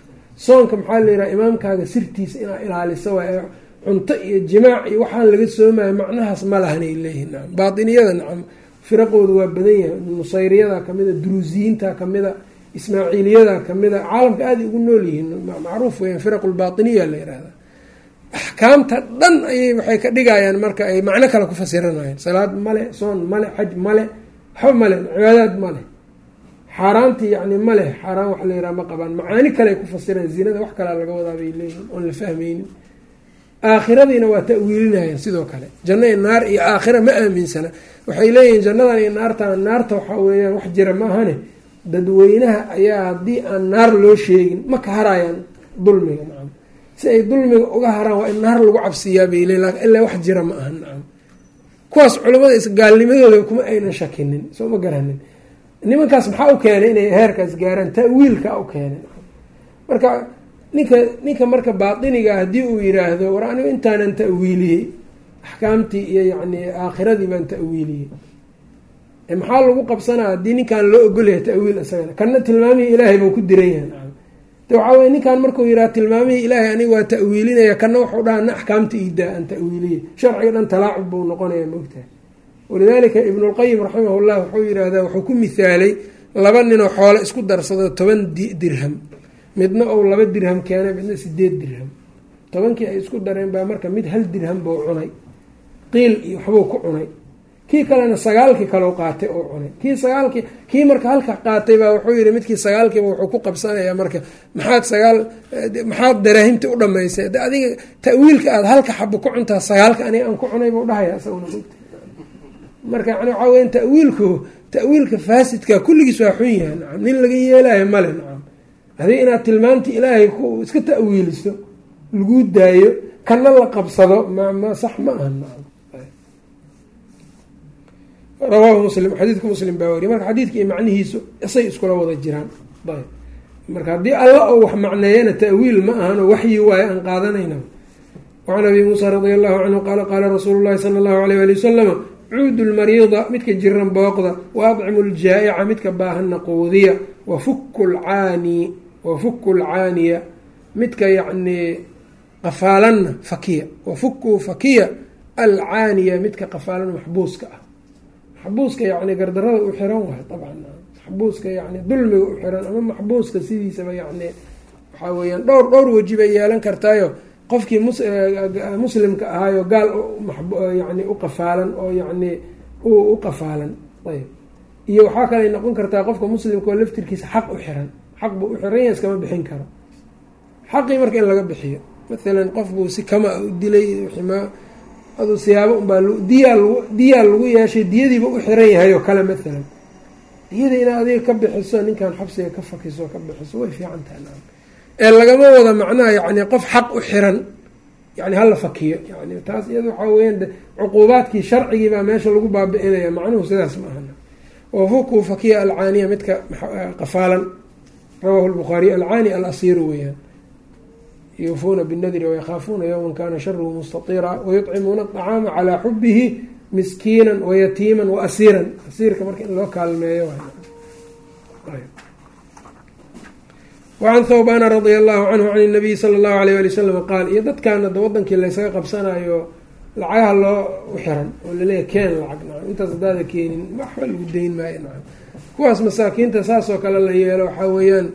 soonka maxaa la yiraha imaamkaaga sirtiisa inaad ilaaliso waayo. Cunto iyo jimaac iyo waxaan laga soomayo macnahaas ma lahanay leeyihiin baatiniyada nacam firaqooda waa badan yahay. Nusayriyada kamida duruusiyiinta kamida ismaaciiliyada kamida caalamka aaday ugu nool yihiin macruuf weyan firaqu la yihahda axkaamta dhan ayay waxay ka dhigayaan marka ay macno kale ku fasiranayaan salaad male soon male xaj male waxba male cibaadaad male. Xaaraantii yani male xaaraan waxa la yiraha ma qabaan. Macaani kale ay ku fasiraan zinada wax kalea laga wadaa bay leeyihiin oon la fahmeynin aakhiradiina waa ta'wiilinayaan sidoo kale. Janno iyo naar iyo aakhira ma aaminsana. Waxay leeyihiin jannadan iyo naartan naarta waxaa weeyaan wax jira ma ahane dadweynaha ayaa haddii aan naar loo sheegin ma ka harayaan dulmiga nacam. Si ay dulmiga uga haraan waa in naar lagu cabsiyaa bay leeyiin laakiin ilaa wax jira ma aha nacam. Kuwaas culamada isgaalnimadooda kuma aynan shakinin soo ma garanin nimankaas maxaa u keenay inay heerkaas gaaraan ta'wiilka u keenay marka ninka ninka marka baatiniga haddii uu yiraahdo war anigu intaanan ta'wiiliyey axkaamtii iyo yacni aakhiradii baan ta'wiiliyey maxaa lagu qabsanaa? Haddii ninkaan loo ogolyahay ta'wiil isagana kana tilmaamihii ilaahay buu ku diran yahay de waxaa weye ninkaan markuu yiraha tilmaamihii ilaahay aniga waa ta'wiilinaya kana wuxuu dhaha axkaamta iidaa aan ta'wiiliyey sharciga dhan talaacub buu noqonaya maogtahay walidaalika ibnulqayim raximahullah wuxuu yirahdaa wuxuu ku mithaalay laba ninoo xoole isku darsado toban dirham. Midna ou laba dirham keenay midna sideed dirham. Tobankii ay isku dareen baa marka mid hal dirham buu cunay. Qiil iyo waxbuu ku cunay kii kalena sagaalkii kaleu qaatay oo cunay. Kii sagaalkii kii marka halka qaatay baa wuxuu yihi midkii sagaalkiiba wuxuu ku qabsanayaa marka. Maxaad sagaal maxaad daraahimta u dhamaysay de adiga ta'wiilka aada halka xabo ku cuntaa sagaalka aniga aan ku cunay buu dhahaya isaguna marka yani waxaa weya ta'wiilku ta'wiilka faasidka kulligiis waa xun yahay. Nacam nin laga yeelayo male nacam haddii inaad tilmaamtii ilaahay ku iska ta'wiiliso laguu daayo kana la qabsado mma sax ma aha nacam rawaahu muslim xadiidka muslim baa weriye marka xadiidka iyo macnihiisu isay iskula wada jiraan. Ayb marka haddii alla oo wax macneeyana ta'wiil ma ahan oo waxyi waayo aan qaadanayna. Wacan abi muusa radia allahu canhu qaala qaala rasuulu llahi sala allahu alayh ali wasalama cuudu lmariida midka jiran booqda wa adcimu ljaa'ica midka baahanna quudiya wafuku lcaani wafuku lcaaniya midka yacnii qafaalanna fakiya wafuku fakiya alcaaniya midka qafaalan maxbuuska ah maxbuuska yacni gardarada u xiran waay dabcan maxbuuska yani dulmiga u xiran ama maxbuuska sidiisaba yacni waxaa weyaan dhowr dhowr weji bay yeelan kartaayo. Qofkii muslimka ahaayo gaal yani u qafaalan oo yacni u qafaalan. Ayb. Iyo waxaa kaley noqon kartaa qofka muslimka oo laftirkiisa xaq u xiran. Xaq buu u xiran yahay iskama bixin karo. Xaqii marka in laga bixiyo. Mathalan qof buu si kama u dilay aduu siyaabo unbaa diyaa lag diyaa lagu yeeshay diyadiiba u xiran yahay oo kale mathalan. Diyada inaad adiga ka bixiso ninkan xabsiga ka fakiso ka bixiso way fiican tahay ee lagama wada macnaha yacni qof xaq u xiran yani hala fakiyo. Yani taas iyada waxaa weyaan cuquubaadkii sharcigii baa meesha lagu baabi'inaya macnuhu sidaas ma ahana wafuku fakiya alcaaniya midka qafaalan rawahu lbukhaariy alcaani alasiiru weyaan yuufuuna binadri wayakhaafuuna yowman kana sharuhu mustatira wayucimuuna aطacaama calaa xubihi miskiina wayatiima waasiiran asiirka marka in loo kaalmeeyo wacan thawbana radia allahu canhu can nabiyi sala allahu alayh ali wasalam qaal iyo dadkaana da wadankii laysaga qabsanayo lacagaha loo xiran oo laleeyahy keen lacag na intaas hadaada keenin waxba lagu dayn maayo na kuwaas masaakiinta saasoo kale la yeelo waxaa weeyaan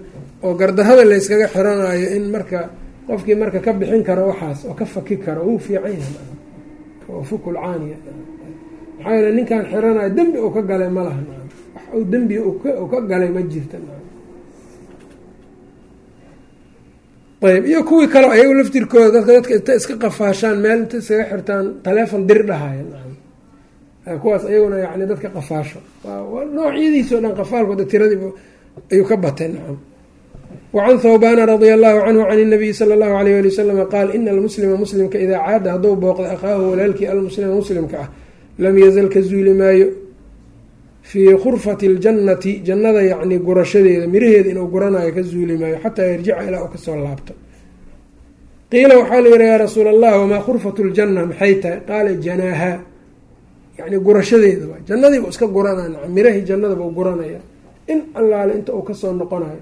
oo gardarada layskaga xiranayo in marka qofkii marka ka bixin karo waxaas oo ka faki karo wuu fiican yahay oo fukul caaniya maxaa yeele ninkan xiranayo dembi uu ka galay ma laha. Wax uu dembi u ka galay ma jirta. Ayb iyo kuwii kale ayagu laftirkooda dadka dadka inta iska qafaashaan meel inta iskaga xirtaan taleefon dir dhahaya kuwaas ayaguna yani dadka qafaasho. Noocyadiisao dhan qafaalkooda tiradii ayuu ka batay. nacam wacan thawbana radia allahu canhu can nabiyi sala allahu alayh ali wasalama qaal ina almuslima muslimka idaa caada hadduu booqda akhaahu walaalkii almuslima muslimka ah lam yazal ka zuuli maayo fii khurfati ljannati jannada yacni gurashadeeda miraheeda inuu guranayo ka zuuli maayo xataa yarjica ilaa uu ka soo laabto qiila waxaa la yihi yaa rasuul allah wamaa khurfatu ljanna maxay tahay qaala janaaha yani gurashadeeda jannadiibu iska guranaya mirahii jannadaba guranaya in allaale inta uu ka soo noqonayo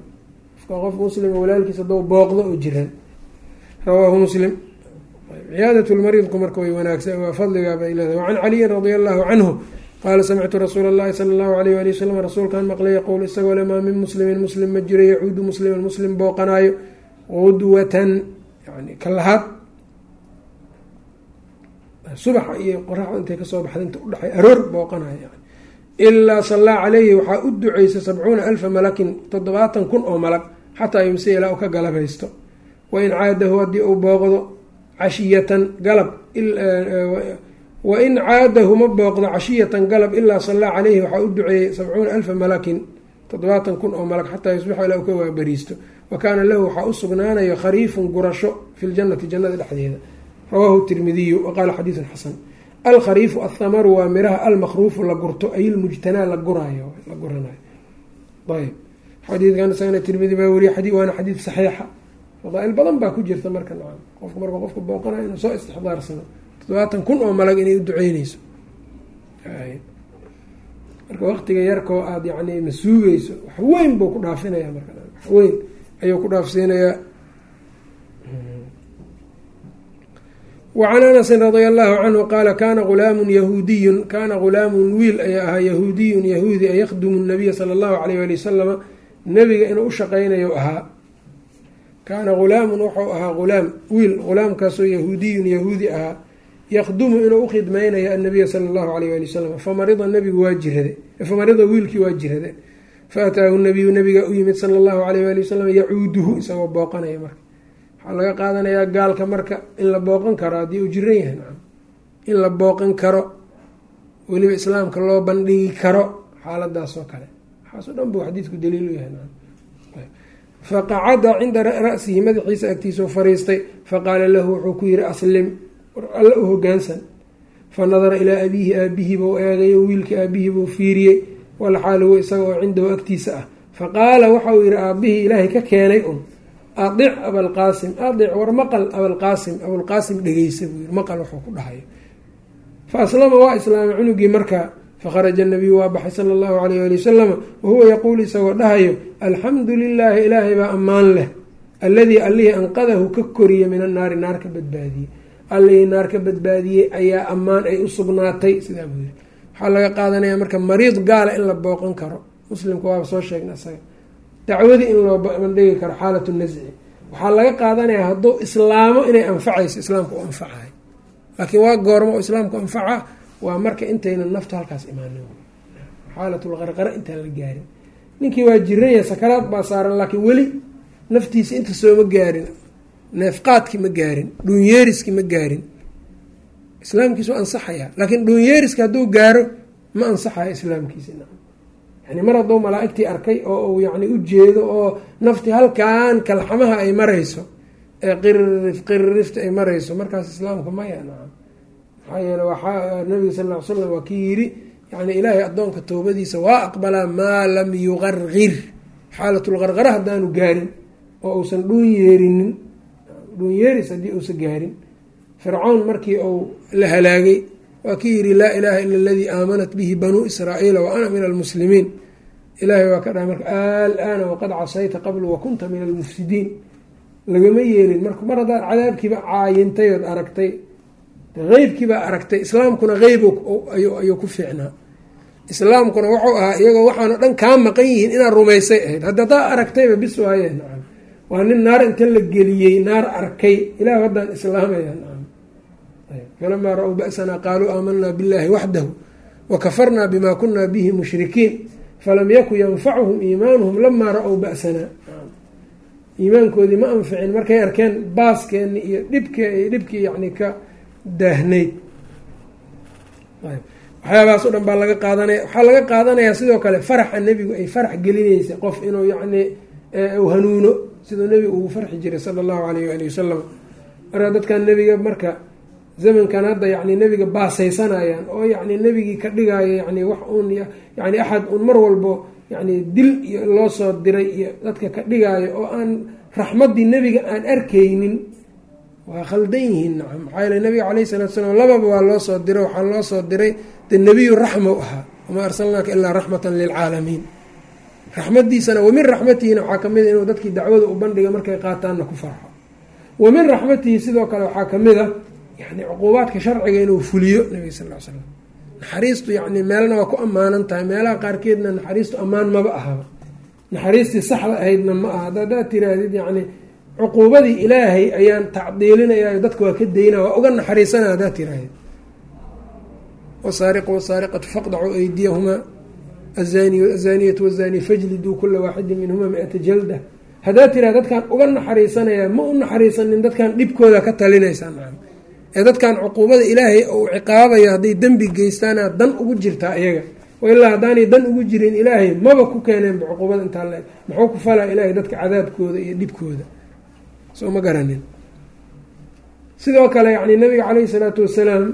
qofka qof muslima walaalkiis hadduu booqdo oo jiran rawaahu muslim. Ciyaadat lmariidku marka way wanaagsa waa fadligaa bay leedahay. Wacan caliyin radia allahu canhu qaala samictu rasuula اllahi sala allahu alayh ali wasalam rasuulkan maqlay yaquul isagoo le maa min muslimin muslim ma jiro yacuudu musliman muslim booqanaayo qudwatan yani kalahaad subaxa iyo qoraxda intay ka soo baxda inta udhexay aroor booqanayo yani ilaa sallaa caleyhi waxaa u duceysay sabcuuna alfa malakin toddobaatan kun oo malag xataa yumsiya ilaa u ka galabaysto wain caadahu haddii uu booqdo cashiyatan galab wain caadahu ma booqdo cashiyatan galab ilaa sallaa caleyhi waxaa u duceeyey sabcuuna alfa malakin toddobaatan kun oo malag xataa yusbixa ilaa u ka waabariisto. Wa kaana lahu waxaa u sugnaanayo khariifun gurasho fi ljannati jannada dhexdeeda. Rawaahu tirmidiyu waqaala xadiidun xasan. Alkhariifu athamaru waa miraha almakruufu la gurto ay lmujtanaa la guraayo la guranayo. Ayb xadiidkan isagana tirmidi baa weriye waana xadiid saxiixa. Fadaail badan baa ku jirta marka nacam qofka marka qofka booqanayo inuu soo istixdaarsano toddobaatan kun oo malag inay u duceyneyso marka waqtiga yarkoo aada yani ma suugeyso wax weyn buu ku dhaafinaya marka wax weyn ayuu ku dhaafsiinayaa. Wacan anasin radia allahu canhu qaala kana gulaamun yahuudiyun kaana gulaamun wiil ayaa ahaa yahuudiyun yahuudi a yakhdumu nabiya sala allahu alayh ali wasalama nabiga inuu u shaqaynayo ahaa. Kaana gulaamun wuxuu ahaa gulaam wiil gulaamkaasoo yahuudiyun yahuudi ahaa. Yakhdumu inuu ukhidmaynayo annabiya sala allahu alayh ali wasalam famarida nabigu waa jirade famarida wiilkii waa jirade faataahu nabiyu nabiga u yimid sala allahu alayh ali wasalam yacuuduhu isagoo booqanaya marka. Waxaa laga qaadanayaa gaalka marka in la booqan karo haddii uu jiran yahay nacam. In la booqan karo weliba islaamka loo bandhigi karo xaaladaas oo kale waxaasoo dhan buu xadiidku daliil u yahay. Faqacada cinda ra'sihi madaxiisa agtiisao fariistay faqaala lahu wuxuu ku yihi aslim alla u hogaansan. Fa nadara ilaa abiihi aabihiibuu eegayo wiilkii aabihiibuu fiiriyey walxaal huwa isaga oo cindahu agtiisa ah. Faqaala waxa uu yihi aabihii ilaahay ka keenay un adic abalqaasim adic war maqal abalqaasim abulqaasim dhegeysa buu yiri maqal wuxuu ku dhahayo. Fa aslama waa islaamay cunugii markaa fakharaja nabiyu waa baxay sala allahu alayh ali wasalama wahuwa yaquulu isagoo dhahayo alxamdu lilaahi ilaahay baa ammaan leh alladii allihii anqadahu ka koriye min annaari naar ka badbaadiyey allihii naar ka badbaadiyey ayaa ammaan ay u sugnaatay sidaa buu yiri waxaa laga qaadanaya marka mariid gaala in la booqan karo muslimka waaba soo sheegna isaga dacwadii in loo bandhigi karo xaalatu nasci waxaa laga qaadanayaa hadduu islaamo inay anfacayso islaamka u anfacayo laakiin waa goormo oo islaamku anfaca waa marka intaynan naftu halkaas imaanin. Xaalatulqarqara intaan la gaarin. Ninkii waa jiranya sakaraad baa saaran laakiin weli naftiisa inta sooma gaarin. Neefqaadki ma gaarin. Dhuunyeeriski ma gaarin. Islaamkiisu ansaxaya. Laakiin dhuunyeeriska hadduu gaaro ma ansaxayo islaamkiisi yani mar hadduu malaa-igtii arkay oo uu yani u jeedo oo nafti halkan kalxamaha ay marayso ee qiririf qiririfta ay marayso markaas islaamka maya nacam maxaa yeele waxaa nabiga sal ll ly slam waa kii yidhi yani ilaahay addoonka toobadiisa waa aqbalaa maa lam yuqarqir xaalatulqarqara haddaanu gaarin oo uusan dhuun yeerinin. Dhuun yeeris haddii uusan gaarin. Fircown markii uu la halaagay waa kii yidhi laa ilaaha ila aladii aamanat bihi banuu israa'iila wa ana min almuslimiin. Ilaahay waa ka dhahay marka alaana waqad casayta qablu wakunta min almufsidiin. Lagama yeelin marka mar haddaad cadaabkiiba caayintay ood aragtay qeybkiibaa aragtay islaamkuna qeyb ayuu ku fiicnaa. Islaamkuna wuxuu ahaa iyagoo waxaano dhan kaa maqan yihiin inaad rumaysay ahayd hadda hadaa aragtayba bis waaye nacam waa nin naar inta la geliyey naar arkay. Ilah haddaan islaamaya nacam falamaa ra'uu ba'sanaa? Qaaluu aamanaa biاllahi waxdahu wakafarnaa bima kunaa bihi mushrikiin falam yakun yanfacuhum iimaanuhum lamaa ra'uu ba'sanaa. Iimaankoodii ma anficin markay arkeen baaskeeni iyo dhibke dhibkii yani ka daahnayd waxyaabahaas o dhan baa laga qaadanaya. Waxaa laga qaadanayaa sidoo kale faraxa nebigu ay farax gelinaysay qof inuu yacni u hanuuno siduu nebigu ugu farxi jiray sala allahu alayh waali wasalam marka dadkan nebiga marka zamankan hadda yacni nebiga baasaysanayaan oo yacni nebigii ka dhigaayo yani wax uun yani axad uun mar walbo yacni dil iyo loo soo diray iyo dadka ka dhigaayo oo aan raxmaddii nebiga aan arkaynin waa khaldan yihiin. Nacam maxaa yeele nabiga caleyhi salatu salaam lababa waa loo soo diray waxaa loo soo diray de nebiyu raxma u ahaa. Wamaa arsalnaaka ilaa raxmatan lilcaalamiin raxmadiisana wamin raxmatihina waxaa ka mid a inuu dadkii dacwada u bandhiga markay qaataanna ku farxo wamin raxmatihi sidoo kale waxaa ka mid a yani cuquubaadka sharciga inuu fuliyo nabiga sal l slam naxariistu yani meelna waa ku ammaanan tahay. Meelaha qaarkeedna naxariistu ammaan maba ahaba. Naxariistii saxda ahaydna ma aha. Haddaad tiraahdid yani cuquubadii ilaahay ayaan tacdiilinaya dadka waa ka dayna waa uga naxariisana haddaad tirahdid wasaariqu wasaariqatu faqdacuu aydiyahumaa azaniyatu wazani fajliduu kula waaxidin minhuma mi-ata jalda. Haddaad tiraha dadkaan uga naxariisanaya ma u naxariisanin dadkaan dhibkooda ka talinaysaa nacam ee dadkan cuquubada ilaahay uu ciqaabayo hadday dembi geystaana dan ugu jirtaa iyaga. Ilaa haddaanay dan ugu jirin ilaahay maba ku keeneenba cuquubada intaa le muxuu ku falaa ilaahay dadka cadaabkooda iyo dhibkooda soo ma garanin. Sidoo kale yani nabiga caleyhi salaatu wasalaam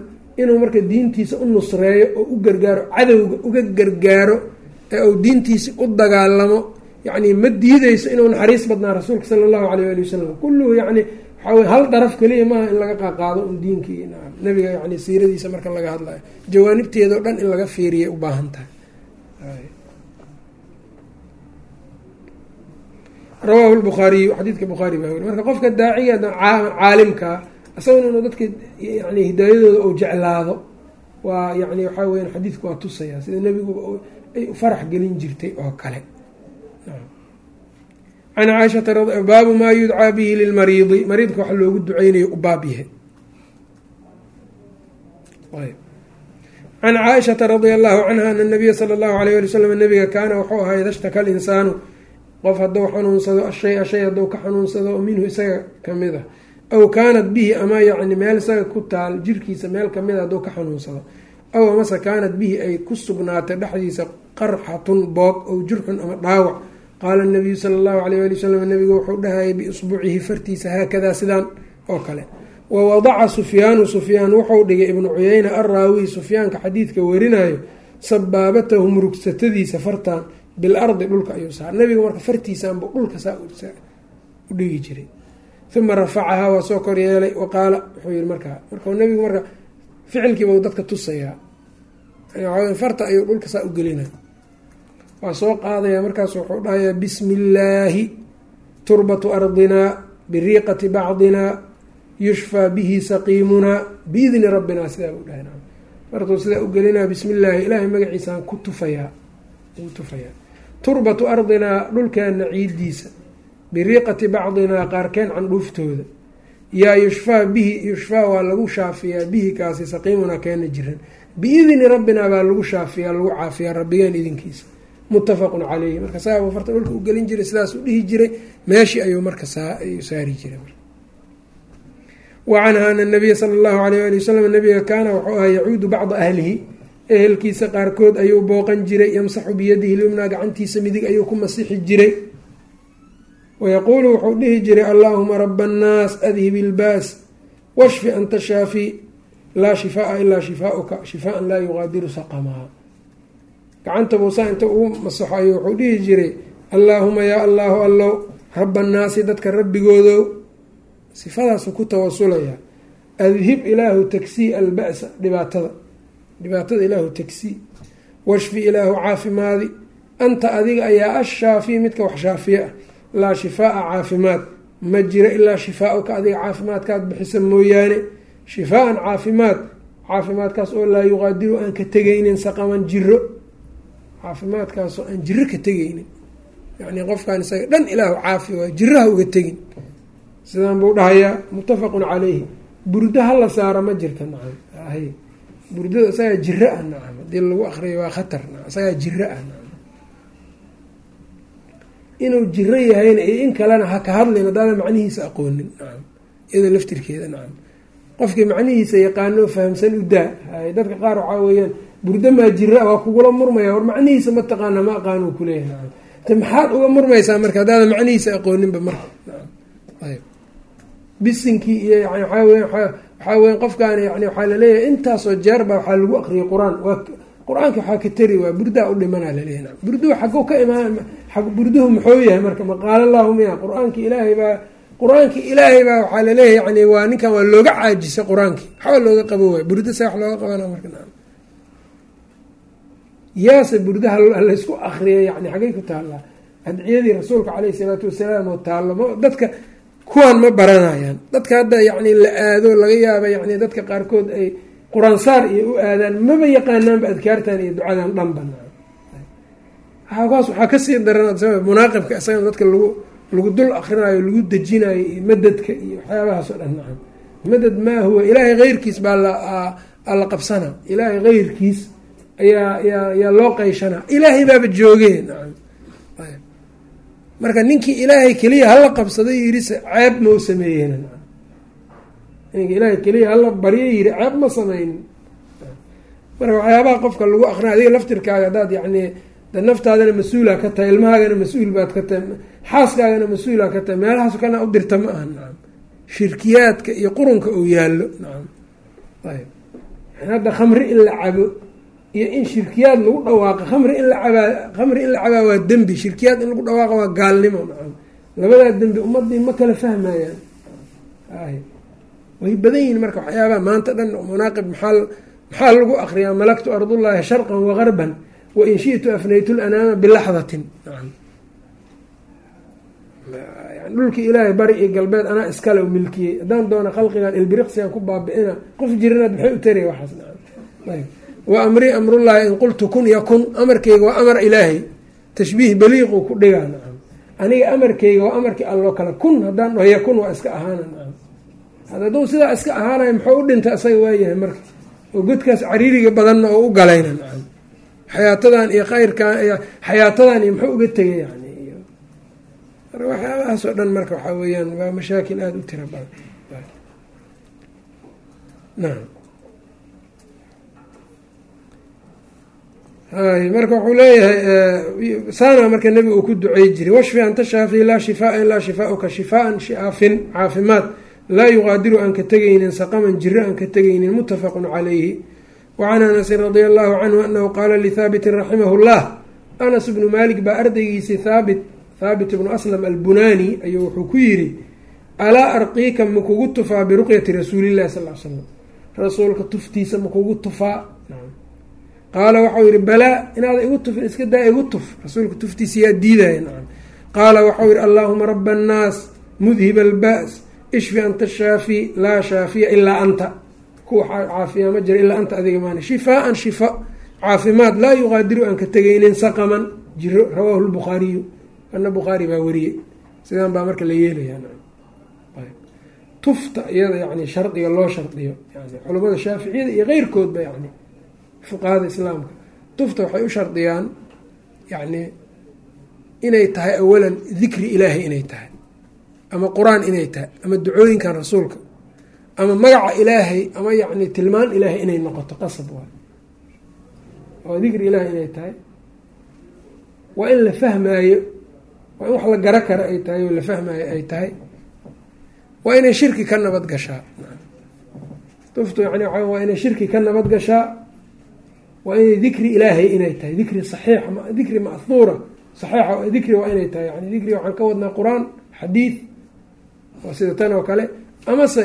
inuu marka diintiisa u nusreeyo oo u gargaaro cadowga uga gargaaro ee uu diintiisi u dagaalamo yani ma diideyso inuu naxariis badnaa rasuulka sala allahu aleyh ali wasalam kulluhu yani waxaa hal daraf keliya maaha in laga qaqaado un diinkii nabiga yani siiradiisa marka laga hadlayo jawaanibteedao dhan in laga fiiriyay u baahan tahay rawaahu lbukhaariyu xadiidka bukhaari baa weri marka qofka daaciga caalimkaa isaguna inuu dadka yani hidaayadooda uu jeclaado waa yani waxaa weyan xadiidku waa tusaya sida nebigu ay farax gelin jirtay oo kale. Can caaishata baabu maa yudcaa bihi lilmariidi. Mariidka waxa loogu duceynayo u baab yahay. Can caaishata radia allahu canha ana nabiya sala allahu alayh ali wasalam nabiga kaana wuxuu ahaa ida shtaka linsaanu qof hadduu xanuunsado ashay shay hadduu ka xanuunsado minhu isaga ka mid a aw kaanat bihi ama yacni meel isaga ku taal jirkiisa meel ka mid a hadduu ka xanuunsado. Aw amase kaanat bihi ay ku sugnaatay dhexdiisa qarxatun boog ow jurxun ama dhaawac. Qaala nabiyu sala allahu alayh ali wasalam nabigu wuxuu dhahayay biisbuucihi fartiisa haakadaa sidaan oo kale. Wa wadaca sufyaanu sufyaan wuxuu dhigay ibnu cuyeyna arraawi sufyaanka xadiidka werinayo sabaabatahu murugsatadiisa fartaan bilardi dhulka ayuu saar nabigu marka fartiisaanbu dhulka saa u dhigi jiray. Uma rafacahaa waa soo kor yeelay wa qaala wuxuu yihi markaa marka nabigu marka ficilkiiba dadka tusayaa. Farta ayuu dhulka saa u gelina waa soo qaadaya markaas wuxuu dhahayaa bismi illaahi turbatu ardinaa biriiqati bacdinaa yushfaa bihi saqiimunaa biidni rabbinaa. Sidaa buu dhahay martuu sidaa u gelinaa bismi illaahi ilaahay magaciisaan ku tufayaa. Tufayaa turbatu ardinaa dhulkeena ciidiisa biriiqati bacdinaa qaarkeen candhuuftooda yaa yushfaa bihi yushfaa waa lagu shaafiyaa bihi kaasi saqiimunaa keena jiran. Biidni rabbinaa baa lagu shaafiyaa lagu caafiyaa rabbigeen idinkiisa. Muttafaqun caleyhi marka saabuu farta dhulka u gelin jiray sidaasuu dhihi jiray meeshii ayuu marka saari jiray wa canha ana nabiya sala allahu alayh ali wasalam nabiga kaana wuxuu ahaa yacuudu bacda ahlihi ehelkiisa qaarkood ayuu booqan jiray yamsaxu biyadihi lyumnaa gacantiisa midig ayuu ku masixi jiray. Wayaquulu wuxuu dhihi jiray allaahuma raba annaas adhib ilbaas washfi anta shaafi laa shifaa ilaa shifaauka shifaan laa yuqaadiru saqamaa gacanta buusaa inta ugu masaxo ayuu wuxuu dhihi jiray allaahuma yaa allaahu allow raba annaasi dadka rabbigoodow sifadaasu ku tawasulayaa adhib ilaahu tagsii alba'sa dhibaatada dhibaatada ilaahu tagsii washfi ilaahu caafimaadi anta adiga ayaa ashaafi midka wax shaafiye ah laa shifaaa caafimaad. Ma jira ilaa shifaauka adiga caafimaadkaad bixisa mooyaane. Shifaa-an caafimaad caafimaadkaas oo laa yuqaadiru aan ka tegaynin saqaman jiro caafimaadkaasoo aan jiro ka tegaynin. Yacni qofkaan isaga dhan ilaahu caafi waa jiraha uga tegin. Sidaan buu dhahayaa muttafaqun caleyhi burdo hala saaro ma jirta nacam hay burdada isagaa jiro ah nacam haddii lagu akriyo waa khatar nacam isagaa jiro ah nacam inuu jiro yahayna iyo in kalena ha ka hadlayn haddaadan macnihiisa aqoonin nacam iyada laftirkeeda nacam qofkii macnihiisa yaqaano fahamsan u daa hay dadka qaar waxaa weeyaan burdo maa jira waa kugula murmaya war macnihiisa ma taqaana ma aqaanu kuleeyahay te maxaad uga murmaysaa marka haddaada macnihiisa aqooninba marka ayb bisinkii iyo yani waxaa weya waxaa weya qofkaan yani waxaa la leeyahay intaasoo jeer baa waxaa lagu akriyay qur'aan. Waa qur'aanka waxaa ka tari waa burdaa u dhimanaa laleeyahy na burduhu xagu ka imaan burduhu muxuu yahay marka maqaala lahu miya qur'aanki ilaahay baa qur'aanki ilaahay baa waxaa la leeyahay yani waa ninkan waa looga caajisay qur'aankii waxba looga qabo waay burdo se wax looga qabana marka yaase burdaha laysku akriyay yani xagay ku taallaa adciyadii rasuulka caleyhi salaatu wasalaam oo taallo dadka kuwaan ma baranayaan. Dadka hadda yani la aado laga yaaba yani dadka qaarkood ay qur'aansaar iyo u aadaan maba yaqaanaanba adkaartan iyo ducadan dhanba kaas waxaa ka sii daran munaaqibka isaga dadka lagu lagu dul akrinayo lagu dejinayo iyo madadka iyo waxyaabahaas oo dhan nacam madad maa huwa ilaahay keyrkiis baa la qabsana ilaahay keyrkiis ayaa yaa yaa loo qeyshana ilaahay baaba jooge nacam marka ninkii ilaahay keliya hala qabsaday yirisa ceeb ma u sameeyeen. Ninka ilaahay keliya hala baryo yiri ceeb ma sameynin marka waxyaabaha qofka lagu akrinay adiga laftirkaaga haddaad yacni de naftaadana mas'uulaa ka tahay ilmahaagana mas'uul baad ka tahay xaaskaagana mas'uulaa ka tahay meelahaas kana u dirta ma aha. Nacam shirkiyaadka iyo qurunka uu yaallo. Nacam ayb hadda khamri in la cabo iyo in shirkiyaad lagu dhawaaqa khamri in la cabaa khamri in la cabaa waa dembi. Shirkiyaad in lagu dhawaaqa waa gaalnimo nacam labadaa dembi ummadii ma kala fahmayaan. Ay way badan yihiin marka waxyaabaha maanta dhan munaaqib maxaa maxaa lagu akriyaa malaktu ardullaahi sharqan wagarban wain shitu afnaytu lanaama bilaxdatin. Dhulkii ilaahay bari iyo galbeed anaa iskale milkiyey. Haddaan doona khalqigan ilbiriqsigan ku baabi'ina qof jirinaad maxay u nacam ayb wa amrii amrullaahi in qultu kun yakun. Amarkeyga waa amar ilaahay. Tashbiih baliiquu ku dhigaa nacam aniga amarkeyga waa amarkii alloo kale. Kun haddaan dhaho yakun waa iska ahaana nacam hadduu sidaa iska ahaanaya muxuu u dhintay asaga waayahay marka? Oo godkaas cariiriga badanna oo u galayna nacam xayaatadan iyo khayrkan iyo xayaatadan iyo muxuu uga tegay yani marka waxyaabahaas oo dhan marka waxaa weeyaan waa mashaakil aada u tira badan. Nacam marka wuxuu leeyahay saana marka nebiga uu ku ducey jiray washfi anta shaafi laa shifaa ilaa shifaauka shifaan shiaafin caafimaad. Laa yuqaadiru aan ka tegaynin saqaman jiro aan ka tegaynin muttafaqun calayhi. Wacan anasin radia allahu canhu anahu qaala lihaabitin raximahu llah anas bnu maalik baa ardaygiisii haabit haabit ibnu aslam albunaani ayuu wuxuu ku yidhi alaa arqiika makugu tufaa biruqyati rasuulillahi sal l slam rasuulka tuftiisa makugu tufaa qaala waxau yihi balaa inaada igu tufin iska daa igu tuf. Rasuulka tuftiisa yaa diidaya nacam qaala waxau yihi allaahuma raba annaas mudhib alba's ishfi anta shaafi laa shaafiya ilaa anta. Kuwa caafiya ma jira ilaa anta adiga maana shifaaan shifa caafimaad laa yuqaadiru aan ka tegaynin saqaman. Jiro rawaahu lbukhaariyu ana bukhaari baa wariyey. Sidaan baa marka la yeelaya tufta iyada yani shardiga loo shardiyo. Yani culamada shaaficiyada iyo keyrkoodba yani fuqahada islaamka. Tufta waxay u shardiyaan yacni inay tahay awalan dikri ilaahay inay tahay ama qur'aan inay tahay ama ducooyinkan rasuulka ama magaca ilaahay ama yacni tilmaan ilaahay inay noqoto qasab waay oo dikri ilaahay inay tahay. Waa in la fahmaayo waa in wax la garo kara ay tahay oo la fahmaayo ay tahay. Waa inay shirki ka nabad gashaa. Tuftu yani waa inay shirki ka nabad gashaa waa inay dikri ilaahay inay tahay. Dikri saxiix dikri ma'huura saxiixa dikri waa inay tahay. Yani dikri waxaan ka wadnaa qur'aan xadiid oo sida tan oo kale. Amase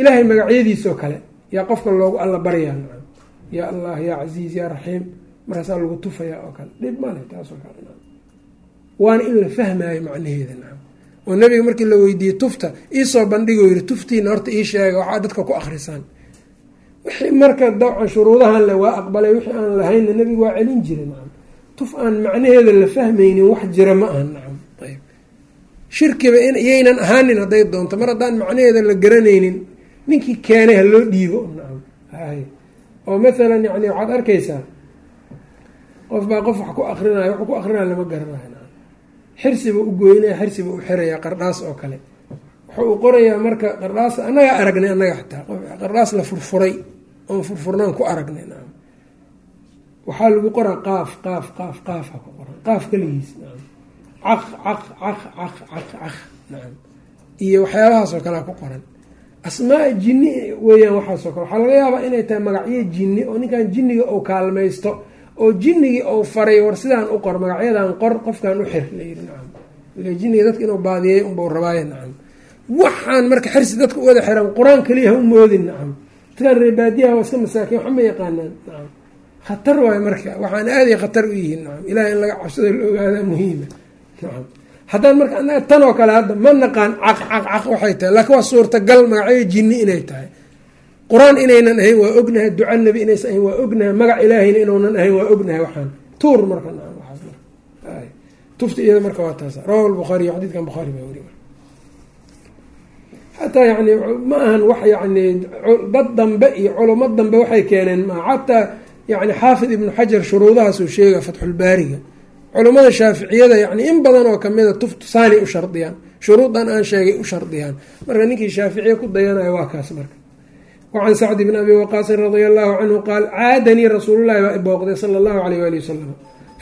ilaahay magacyadiisoo kale. Yaa qofka loogu alla baryaa nacam yaa allah yaa casiiz yaa raxiim markaasaa lagu tufayaa oo kale. Dhib male taasoo kale waana in la fahmaayo macnaheeda nacam oo nabiga markii la weydiiyey tufta iisoo bandhigo yihi tuftiina horta ii sheega waxaa dadka ku akrisaan wixii marka dabcan shuruudahan le waa aqbalay wixii aan lahaynna nebigu waa celin jiray nacam. Tuf aan macnaheeda la fahmaynin wax jira ma aha nacam. Ayb shirkiba iyaynan ahaanin hadday doonto mar haddaan macnaheeda la garanaynin ninkii keenay ha loo dhiibo nacam. Hay. Oo mathalan yani waxaad arkaysaa qof baa qof wax ku akrinaya wax ku akrinaya lama garanayo nacam. Xirsiba u goynaya xirsiba u xiraya qardhaas oo kale. Wuxuu u qorayaa marka qardhaas annagaa aragnay annaga xataa. Qardhaas la furfuray oon furfurnaan ku aragnay waxaa lagu qoraa qaaf qaaf qaaf qaafa ku qoran qaaf keligiis nacam caq caq caq caq caq caq nacam iyo waxyaabahaasoo kalea ku qoran. Asmaa jinni weeyaan waxaasoo kale. Waxaa laga yaabaa inay tahay magacyo jinni oo ninkan jinniga uu kaalmaysto oo jinnigii uu faray war sidaan u qor magacyadan qor qofkan u xir layiri nacam jinniga dadka inuu baadiyey unbau rabaaye nacam waxaan marka xirsi dadka u wada xiran qur'aan kaliya ha u moodin nacam dadkaan reebaadiyaha waa iska masaakiin waxma yaqaanaan. Nacam khatar waayo marka waxaan aaday khatar u yihiin. Nacam ilaah in laga cabsado la ogaadaa muhiima nacam haddaan marka anaga tan oo kale hadda ma naqaan caq caq caq waxay tahay laakiin waa suurtagal magacyo jinni inay tahay. Qur'aan inaynan ahayn waa ognahay duca nebi inaysan ahayn waa ognahay magac ilaahayna inuunan ahayn waa ognahay waxaan. Tuur marka nacam waxaas marka. Tufta iyada marka waa taasa rawahu lbukhaariy xadiidkan bukhaari baa weri xataa yani ma ahan wax yani dad dambe iyo culamo dambe waxay keeneen maa xataa yani xaafid ibnu xajar shuruudahaasuu sheega fatxulbaariga culammada shaaficiyada yani in badan oo kamida tuftu saani u shardiyaan. Shuruudan aan sheegay u shardiyaan. Marka ninkii shaaficiya ku dayanayo waa kaas marka. Wacan sacdi bn abi waqaasin radia allahu canhu qaal caadanii rasuululahi baa ibooqday sala allahu alayh wali wasalam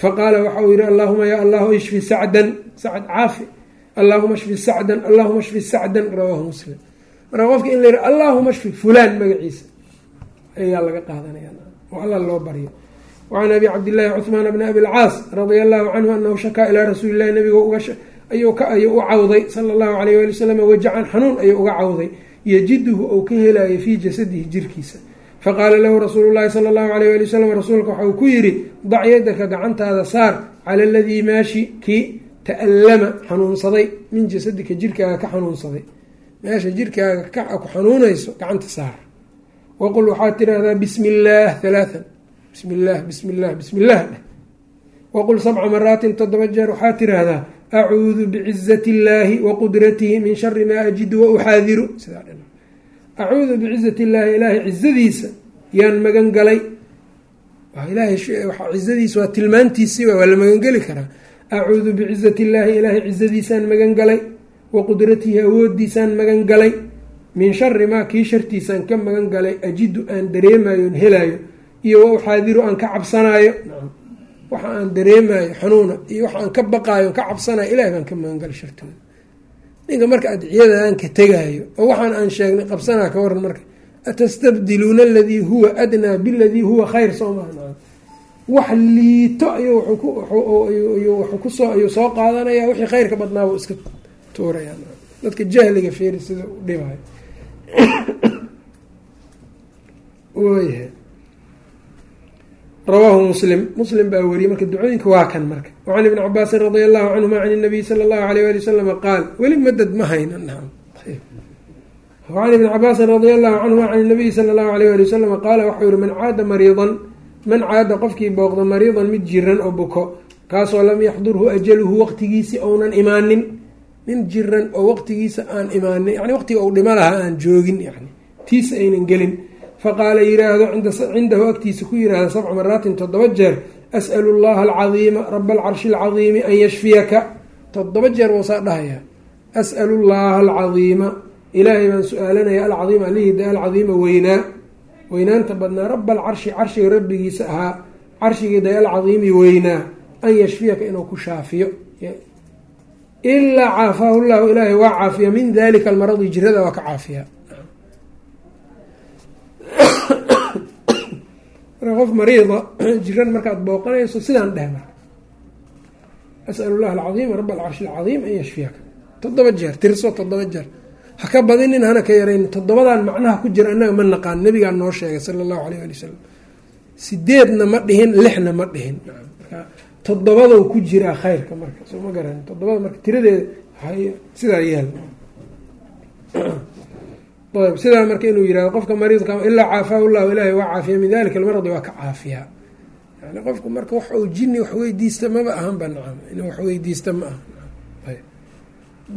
faqaala waxa uu yihi allahuma ya allahu ishfi sacdan sacd caafi allahuma shfi sacdan allahuma shfi sacdan rawaahu muslim. Marka qofka in la yihi allahuma shfi fulaan magaciisa ayaa laga qaadanaya. Oo alla loo baryo wacan abi cabdillahi cuhmaan bni abi lcaas radia allahu canhu anahu shakaa ilaa rasuuli llahi nabiga ayuu u cawday sala allahu alayh wali wasalam wajacan xanuun ayuu uga cawday. Yajiduhu ou ka helayo fii jasadihi jirkiisa. Faqaala lahu rasuulu llahi sala allahu alayh wali wasalam rasuulka waxa uu ku yidhi dac yadaka gacantaada saar cala aladii maashi kii ta'allama xanuunsaday min jasadika jirkaaga ka xanuunsaday. Meesha jirkaaga ku xanuunayso gacanta saar. Waqul waxaad tirahdaa bismi illaah halaathan bismi illaah bismi illah bismi illah dheh waqul sabca maraatin toddoba jeer. Waxaad tirahdaa acuudu bicizati illaahi wa qudratihi min shari maa ajidu wa uxaadiru. Sidaa dhan acuudu bicizati illaahi ilaahay cizadiisa yaan magan galay ilaahay cizadiisa waa tilmaantiisii waa la magangeli karaa acuudu bicizati illaahi ilaahay cizadiisaan magan galay wa qudratihi awoodiisaan magan galay min shari maa kii shartiisaan ka magan galay ajidu aan dareemayo on helaayo iyo wa uxaadiru aan ka cabsanaayo. Waxa aan dareemayo xanuuna iyo waxa aan ka baqaayo ka cabsanayo ilahay baan ka magan galay shartooda. Ninka marka adciyadaan ka tegaayo oo waxaan aan sheegnay qabsanaa ka waran marka atastabdiluuna aladii huwa adnaa biladii huwa khayr soo maha wax liito ayuu soo qaadanaya wixii khayrka badnaabuu iska tuuraya dadka jahliga feeri sida u dhibayo rawaahu muslim. Muslim baa weriyey marka ducooyinka waa kan marka. Wacan ibni cabaasin radia allahu canhuma can inabiy sala allahu alayh ali wasalama qaal weli madad ma hayna. Naam. Wacan ibni cabaasin radia allahu canhuma can inabiy sala allahu alayh ali wasalama qaala waxau yihi man caada mariidan man caada qofkii booqda mariidan mid jiran oo buko kaasoo lam yaxdurhu ajaluhu waqtigiisi ounan imaanin. Nin jiran oo waqtigiisa aan imaanin yani waqtiga uu dhimo lahaa aan joogin yani tiisa aynan gelin. Faqaala yiraahdo cindahu agtiisa ku yiraahda sabca maraatin toddoba jeer as'alu llaha alcadiima raba alcarshi alcadiimi an yashfiyaka. Toddoba jeer wausaa dhahaya. As'alu llaha alcadiima ilaahay baan su'aalanaya alcadiima alihida alcadiima weynaa weynaanta badnaa raba alcarshi carshiga rabbigiisa ahaa carshigiida alcadiimi weynaa an yashfiyaka inuu ku shaafiyo. Ilaa caafaahu llahu ilaahay waa caafiya min dalika almaradi jirada waa ka caafiya. Qof mariida jiran markaad booqanayso sidaan dheh marka. As'al llah alcadiima rab alcarshi alcadiim an yashfiyaka. Toddoba jeer tirso toddoba jeer ha ka badinin hana ka yarayn toddobadan macnaha ku jira annaga ma naqaan. Nabigaa noo sheegay sala allahu alayh ali wasalam sideedna ma dhihin lixna ma dhihin. Marka toddobadow ku jiraa khayrka marka. Soo ma garan toddobada marka tiradeeda sidaa yeel sidaa marka inuu yiraahdo qofka mariidka ilaa caafaahu llahu ilaahay waa caafiya. Min dalika almaradi waa ka caafiyaa yani qofku marka wax uu jini wax weydiista maba ahanba nacam. Inuu wax weydiista ma aha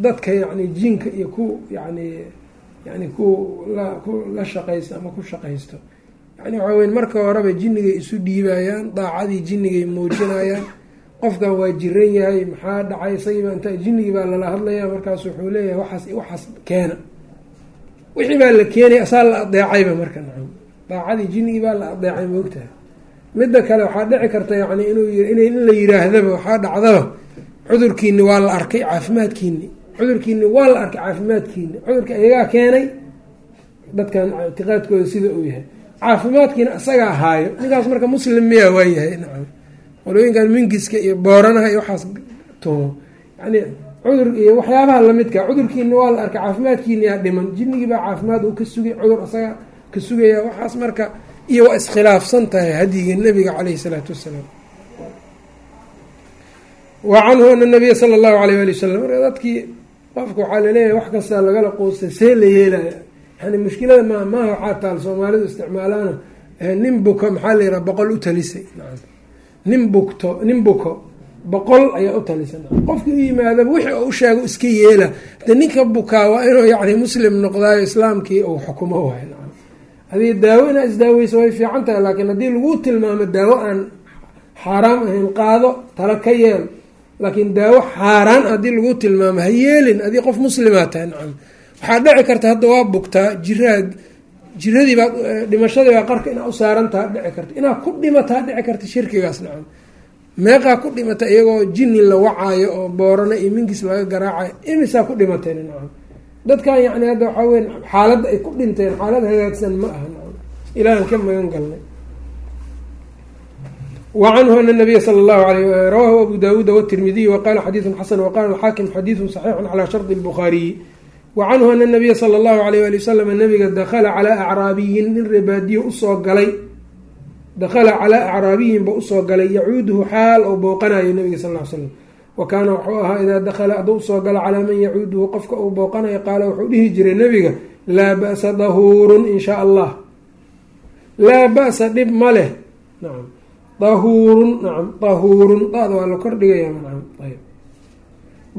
dadka yani jinka iyo ku yani yani ku la shaqaysto ama ku shaqaysto. Yani waxaa weyn marka horeba jinigay isu dhiibayaan daacadii jinigay muujinayaan qofkan waa jiran yahay maxaa dhacay isagiiba inta jinigii baa lala hadlaya markaas wuxuu leeyahay waxaas waxaas keena. Wixii baa la keenay asaa la adeecayba marka nacam. Daacadii jinigii baa la adeecay moogtahay midda kale waxaa dhici karta yani inuu in la yiraahdaba waxaa dhacdaba cudurkiini waa la arkay caafimaadkiini cudurkiini waa la arkay caafimaadkiini cudurka iyagaa keenay dadkan ictiqaadkooda sida uu yahay. Caafimaadkiina isagaa haayo ninkaas marka muslim miya waa yahay nacam. Qolooyinkan mingiska iyo booranaha iyo waxaas tumo yani cudur iyo waxyaabaha lamidka cudurkiina waa la arkay caafimaadkiina yaa dhiman. Jinnigii baa caafimaad uu ka sugay cudur isaga ka sugaya waxaas marka iyo waa iskhilaafsan tahay hadyiga nabiga caleyhi salaatu wa canhu ana nabiya sala allahu alayh ali wasalam marka dadkii qofka waxaa la leeyahay wax kastaa lagala quustay see la yeelaya yani mushkilada ma maaha waxaa taal soomaalidu isticmaalaana nin buko maxaa la yiraha boqol u talisay. Nin bugto nin buko boqol ayaa u talisa qofkii u yimaadaba wixii u sheego iska yeela. De ninka bukaa waa inuu yani muslim noqdaayo islaamkii uu xukumo waay haddii daawo inaa isdaaweyso way fiican tahay laakiin haddii lagu tilmaamo daawo aan xaaraam ahayn qaado tala ka yeel laakiin daawo xaaraan haddii lagu tilmaamo ha yeelin adii qof muslimaa tahay nacam. Waxaa dhici karta hadda waa bugtaa jiraa jiradii baa dhimashadii baa qarka inaa u saarantaha dhici karta. Inaad ku dhimataa dhici karta shirkigaas nacam. Meeqaa ku dhimata iyagoo jinni la wacaayo oo boorano iyo mingiis laga garaacayo imisaa ku dhimateen nacam. Dadkan yani hadda waxaa weya xaaladda ay ku dhinteen xaalad hagaagsan ma aha nacam. Ilaahan ka magan galnay wa canhu ana nabiya sala allahu alayh rawahu abu daawuuda watirmidiy waqala xadiidun xasan waqala alxaakim xadiidun saxiixun calaa shardi lbukhaariyi wa canhu ana nabiya sala allahu alayh ali wasalam nabiga dakhala calaa acraabiyin nin reebaadiyo u soo galay dakhala calaa acraabiyin ba u soo galay yacuuduhu xaal ou booqanayo nabiga sal l slam wa kaana wuxuu ahaa idaa dakhala hadduu u soo galo calaa man yacuuduhu qofka uu booqanayo qaala wuxuu dhihi jiray nabiga laa ba'sa dahuurun in shaa allah laa ba'sa dhib ma leh dahuurun nacam dahuurun daada waa la kordhigaya nacam ayb.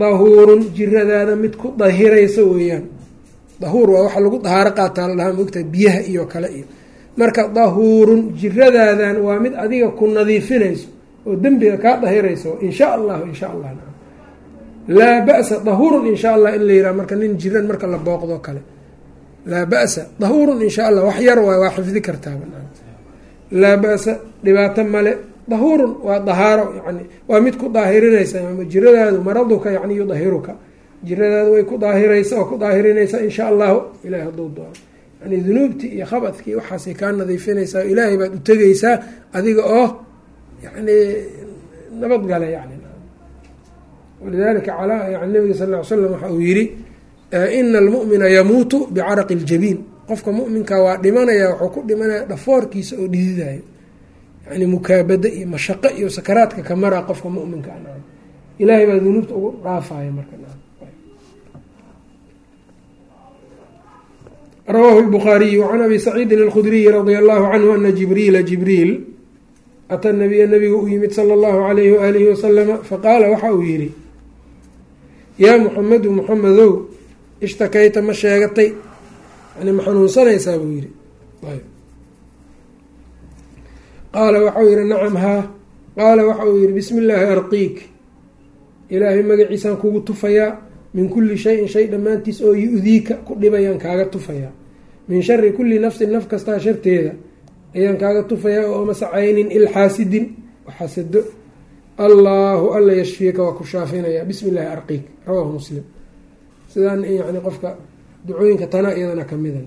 Dahuurun jiradaada mid ku dahiraysa weeyaan. Dahuur waa waxa lagu dahaaro qaataa la dhahaa moogtaa biyaha iyo kale iyo. Marka dahuurun jiradaadan waa mid adiga ku nadiifinayso oo dembiga kaa dahirayso in sha allahu in sha allah nacam laa ba'sa dahuurun in sha allah in la yiraha marka nin jiran marka la booqdo kale. Laa ba'sa dahuurun in sha allah wax yar waay waa xifdi kartaaba laa ba'sa dhibaato male dahuurun waa dahaaro yani waa mid ku daahirinaysa jiradaadu maraduka yani yudahiruka jiradaadu way ku daahiraysa oo ku daahirinaysa in sha allahu ilahi hadduu doono. Yani dunuubtii iyo khabadkii waxaasay kaa nadiifinaysaa ilaahay baad u tegaysaa adiga oo yani nabadgala yani walidalika yani nabiga sal ly slam waxa uu yihi ina almu'mina yamuutu bicaraqi ljabiin qofka mu'minka waa dhimanaya wuxuu ku dhimanaya dhafoorkiisa oo dhididayo yani mukaabada iyo mashaqo iyo sakaraadka ka maraa qofka muminka a ilaahay baa dunuubta ugu dhaafaya marka. Rawaahu lbukhaariyu can abi saciidin alkhudriyi radia allahu canhu ana jibriila jibriil ata nabiya nabiga u yimid sala allahu alayhi waalihi wasalama faqaala waxa uu yihi yaa muxamedu muxamedow ishtakayta ma sheegatay yani ma xanuunsanaysaa buu yihi qaala waxau yihi nacam haa qaala waxa uu yihi bismi illaahi arqiik. Ilaahay magaciisaan kugu tufayaa min kulli shayin shay dhammaantiis oo yu-diika ku dhibayaan kaaga tufayaa. Min shari kulli nafsin naf kastaa sharteeda ayaan kaaga tufayaa oo mase caynin ilxaasidin waxasado allaahu alla yashfiika waa ku shaafinaya. Bismi illaahi arqiik. Rawaahu muslim. Sidaan yani qofka ducooyinka tana iyadana kamida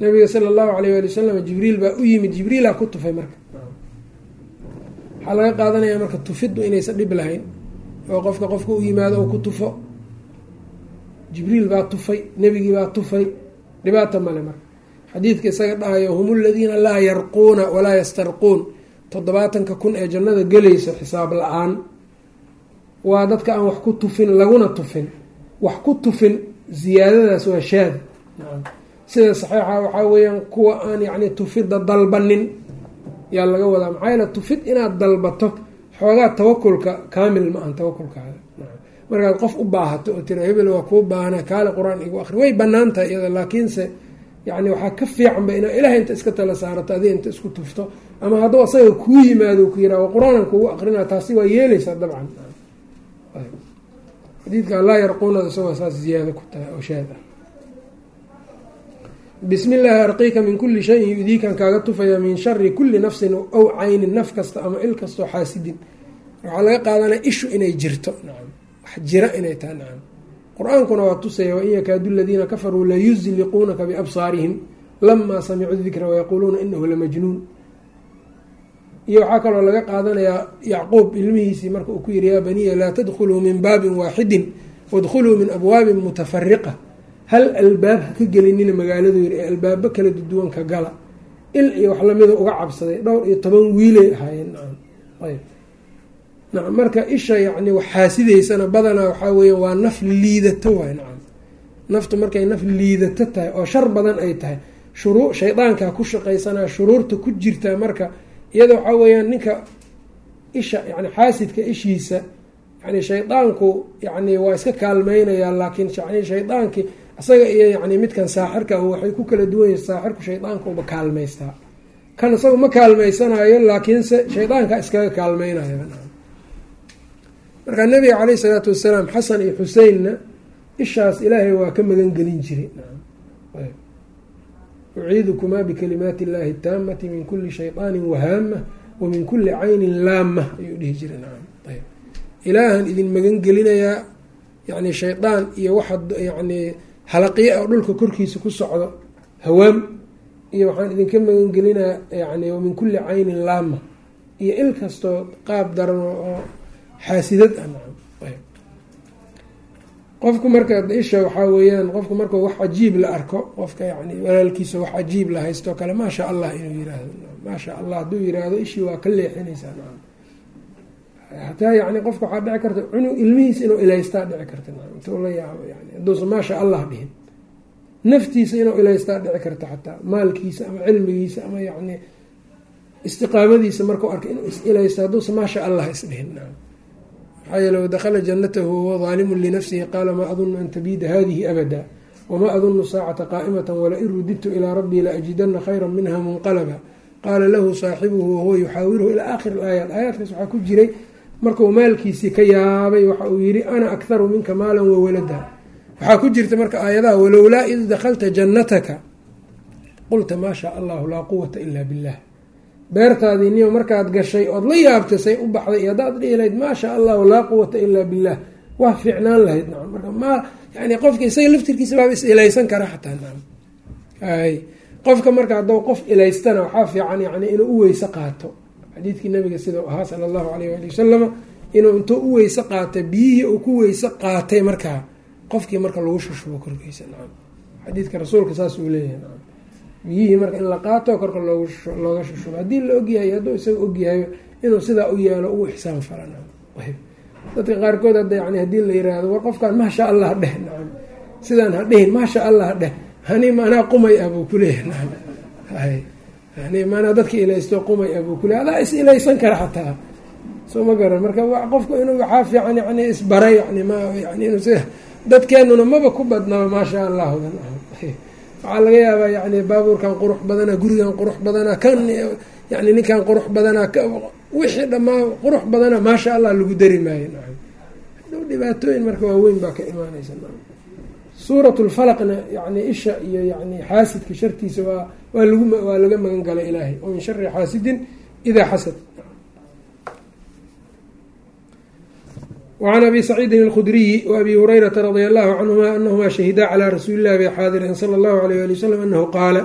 nabiga sala allahu alayh ali wasalam jibriil baa u yimid jibriilaa ku tufay marka. Waxaa laga qaadanaya marka tufiddu inaysan dhib lahayn oo qofka qofka u yimaado oo ku tufo. Jibriil baa tufay nebigii baa tufay dhibaata male marka. Xadiidka isaga dhahayo hum ladiina laa yarquuna walaa yastarquun. Toddobaatanka kun ee jannada gelayso xisaab la'aan. Waa dadka aan wax ku tufin laguna tufin. Wax ku tufin ziyaadadaas waa shaad. Sida saxiixa waxaa weeyaan kuwa aan yacni tufidda dalbanin yaa laga wadaa. Maxaa yaele tufid inaad dalbato xoogaa tawakulka kaamil ma ahan tawakulkaada. Markaad qof u baahato oo tira hebel waa kuu baahana kaale qur'aan igu akri way bannaan tahay iyada laakiinse yani waxaa ka fiicanba inaa ilaah inta iska tala saarato adiga inta isku tufto. Ama hadduu asaga kuu yimaado ku yiraa qur'aanan kugu aqrina taasi waa yeeleysaa dabcan xadiidka laa yarquunada isagoo saas ziyaado ku tahay oo shaad bismi illaahi arqiika min kulli shayin yudiikan kaaga tufaya min shari kulli nafsin ow caynin naf kasta ama il kastoo xaasidin. Waxaa laga qaadanaya ishu inay jirto. Nacam wax jira inay tahay nacam qur'aankuna waa tusaya wain yakaadu ladiina kafaruu layusliquunaka biabsaarihim lamaa samicuu dikra wayaquuluuna inahu lamajnuun iyo waxaa kaloo laga qaadanayaa yacquub ilmihiisii marka uu ku yihi yaa baniya laa tadkhuluu min baabin waaxidin wadkhuluu min abwaabin mutafariqa. Hal albaab ka gelinina magaaladu yiri ee albaabo kala duduwanka gala. Il iyo wax lamida uga cabsaday dhowr iyo toban wiilay ahaayeen. Nacam marka isha yacni wax xaasideysana badanaa waxaa weya waa naf liidato waay nacam naftu markay naf liidato tahay oo shar badan ay tahay shuruu shaydaankaa ku shaqaysanaa shuruurta ku jirtaa marka iyada waxaa weeyaan ninka isha yani xaasidka ishiisa yani shaydaanku yani waa iska kaalmeynayaa laakiin yani shaydaankii isaga iyo yani midkan saaxirka waxay ku kala duwan yihiin saaxirku shaydaankuba kaalmaystaa kan isaga ma kaalmeysanayo laakiinse shaydaanka iskaga kaalmeynayo marka nabiga caleyh isalaatu wasalaam xasan iyo xuseinna ishaas ilaahay waa ka magan gelin jiray uciidukumaa bikalimaati illaahi taamati min kuli shayطaani wahaama wa min kuli caynin laama ayuu dhihi ayb ilaahan idin magan gelinayaa yani shaydaan iyo waxa yani halaqiya oo dhulka korkiisa ku socdo hawaam iyo waxaan idinka magan gelinayaa yani wamin kuli caynin laama iyo il kastoo qaab daran oo xaasidad ah qofku marka isha waxaa weeyaan qofku marka wax cajiib la arko qofka yani walaalkiisa wax cajiib la haysto kale maasha allah inuu yiraahdo. Maasha allah hadduu yiraahdo ishii waa ka leexinaysaa nacam hataa yani qofka waxaa dhici karta cunug ilmihiis inuu ilaystaa dhici karta nacam intuu la yaabo yani hadduusan maasha allah dhihin. Naftiisa inuu ilaystaa dhici karta xataa maalkiisa ama cilmigiisa ama yani istiqaamadiisa markuu arka inuu is ilaysto hadduusan maasha allah isdhihin nacam maxaa yeele dakla janatahu wahuwa daalimu linafsihi qaala maa adunu an tabiida hadihi abada wamaa adunu saacata qaa'imata walain rudidtu ilaa rabbii laajidana khayra minha munqalaba qaala lahu saaxibuhu wahuwa yuxaawiruhu ilaa aakhiri aayaat aayaadkaas waxaa ku jiray markuu maalkiisii ka yaabay waxa uu yihi ana akharu minka maalan wawalada waxaa ku jirta marka aayadaha walowlaa id dakhalta jannataka. Qulta maa shaa allahu laa quwata ila billah beertaadii niyo markaad gashay ood la yaabtay say u baxday iyo haddaad dhihi lahayd maa shaa allahu laa quwata ilaa billah waa fiicnaan lahayd nacam marka ma yani qofka isaga laftirkiisa baaba is ilaysan kara xataa nacam ay qofka marka hadduu qof ilaystana waxaa fiican yani inuu u weyse qaato. Xadiidkii nabiga sidau ahaa sala allahu alayh ali wasalama inuu intuu u weyse qaata biyihii uu ku weyse qaatay markaa qofkii marka lagu shushubo korkiisa nacam xadiidka rasuulka saas uu leeyahay nacam biyihii marka in la qaato korka looga shushubo haddii la ogyahay hadduu isaga ogyahay inuu sidaa u yeelo ugu ixsaan fala nacam dadka qaarkood hadda yani haddii la yiraahdo war qofkaan maasha allah dheh nacam. Sidaan ha dhihin maasha allah dheh. Hani maanaa qumay ah buu kuleeyahay nacam yani maanaa dadka ilaysto qumay ah buu kuleeyahy adaa is ilaysan kara xataa. Soo ma garan. Marka qofku inuu waxaa fiican yani isbaray yani ma yani inuu sida dadkeenuna maba ku badnaba maasha allahda waxaa laga yaabaa yani baabuurkan qurux badana gurigan qurux badana kan yani ninkan qurux badana wixii dhamaa qurux badana maasha allah lagu dari maayo. Hadhow dhibaatooyin marka waaweyn baa ka imaanaysa. Suurat lfalaqna yani isha iyo yani xaasidka shartiisa waa waa lagu waa laga magan gala ilaahay. Oo min shari xaasidin idaa xasad wacan abi saciidin alkhudriyi waabi hurayrata radia allahu canhuma anahumaa shahidaa calaa rasuulillahi bay xaadireen sala allahu alayh ali wasalam anahu qaala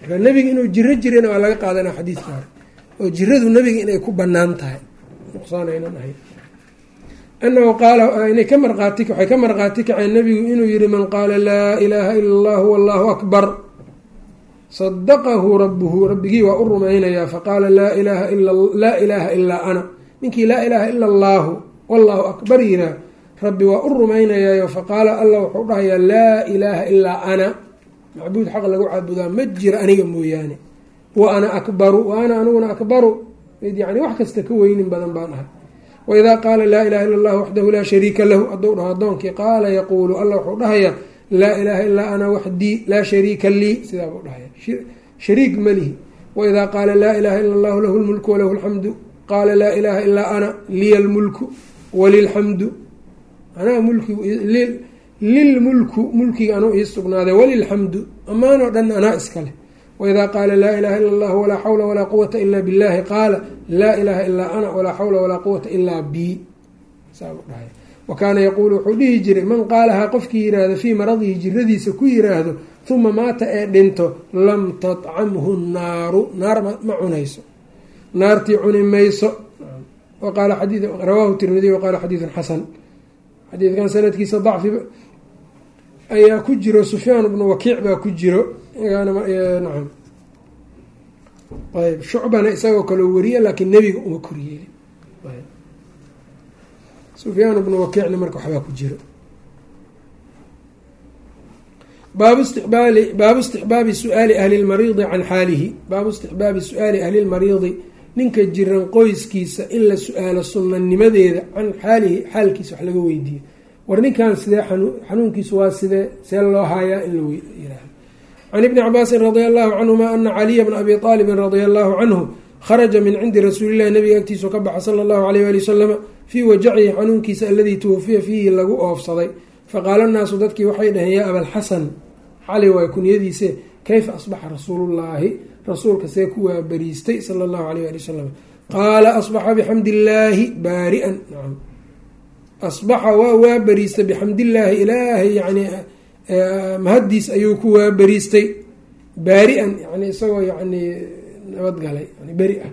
marka nebiga inuu jiro jirana waa laga qaadanaa xadiiska hore oo jiradu nebiga inay ku bannaan tahay nuqsaanaynan ahayn anahu qaala inay ka marqaati waxay ka marqaati kaceen nebigu inuu yihi man qaala laa ilaaha ila allahu wallahu akbar sadaqahu rabuhu rabbigii waa u rumaynayaa faqaala laa ilaaha ilaa ilaaha ilaa ana ninkii laa ilaaha ila allaahu wallahu akbar yiraa rabbi waa u rumaynayaayo. Faqaala allah wuxuu dhahayaa laa ilaaha ilaa ana. Macbuud xaq lagu caabudaa ma jira aniga mooyaane. Wa ana akbaru wa ana aniguna akbaru. Mid yani wax kasta ka weynin badan baan ahay. Waidaa qaala laa ilaha illa allah waxdahu laa shariika lahu. Hadduu dhaho addoonkii qaala yaquulu allah wuxuu dhahayaa laa ilaaha ilaa ana waxdii laa shariika lii sidaa buu dhahaya shariik malihi waidaa qaala laa ilaha ila allahu lahu lmulku walahu lxamdu qaala laa ilaaha ilaa ana liya lmulku walilxamdu anaa mulkigu lilmulku mulkiga anuu ii sugnaaday walilxamdu ammaanoo dhan anaa iska leh. Waidaa qaala laa ilaha ila allah walaa xawla walaa quwata ila billahi qaala laa ilaha ilaa ana walaa xawla walaa quwata ilaa bi wa kaana yaquulu wuxuu dhihi jiray man qaalahaa qofkii yiraahdo fii maradihi jiradiisa ku yiraahdo uma maata ee dhinto lam tatcamhu naaru naar ma cunayso. Naartii cuni mayso rawaahu tirmidiy waqaala xadiidun xasan xadiidkan sanadkiisa dacfi ayaa ku jiro sufyaan bnu wakiic baa ku jiro nacam ayb shucbana isagoo kaloo wariya laakiin nebiga uma koryeeli sufyaan bnu wakiicna marka waxbaa ku jiro baabu istiqbaali baabu istixbaabi su'aali ahli lmariidi can xaalihi baabu istixbaabi su'aali ahli lmariidi ninka jiran qoyskiisa in la su'aalo sunanimadeeda can xaalihi xaalkiisa wax laga weydiiyo. War ninkan sidee xanuunkiisu waa sidee? See loo haayaa in la yiraahdo can ibni cabaasin radia allahu canhuma ana caliya bna abi aalibin radia allahu canhu kharaja min cindi rasuulillahi nabiga agtiisu ka baxa sala allahu alayh ali wasalama fii wajacihi xanuunkiisa aladii tuwafiya fiihi lagu oofsaday. Faqaala nnaasu dadkii waxay dhaheen yaa abalxasan cali waay kunyadiise kayfa asbaxa rasuulullaahi rasuulka see ku waabariistay sala allahu alayh ali wasalam qaala asbaxa bixamdi illaahi baarian. Nacam asbaxa waa waabariistay bixamdillaahi ilaahay yani mahaddiis ayuu ku waabariistay baari-an yani isagoo yani nabadgalay yani beri ah.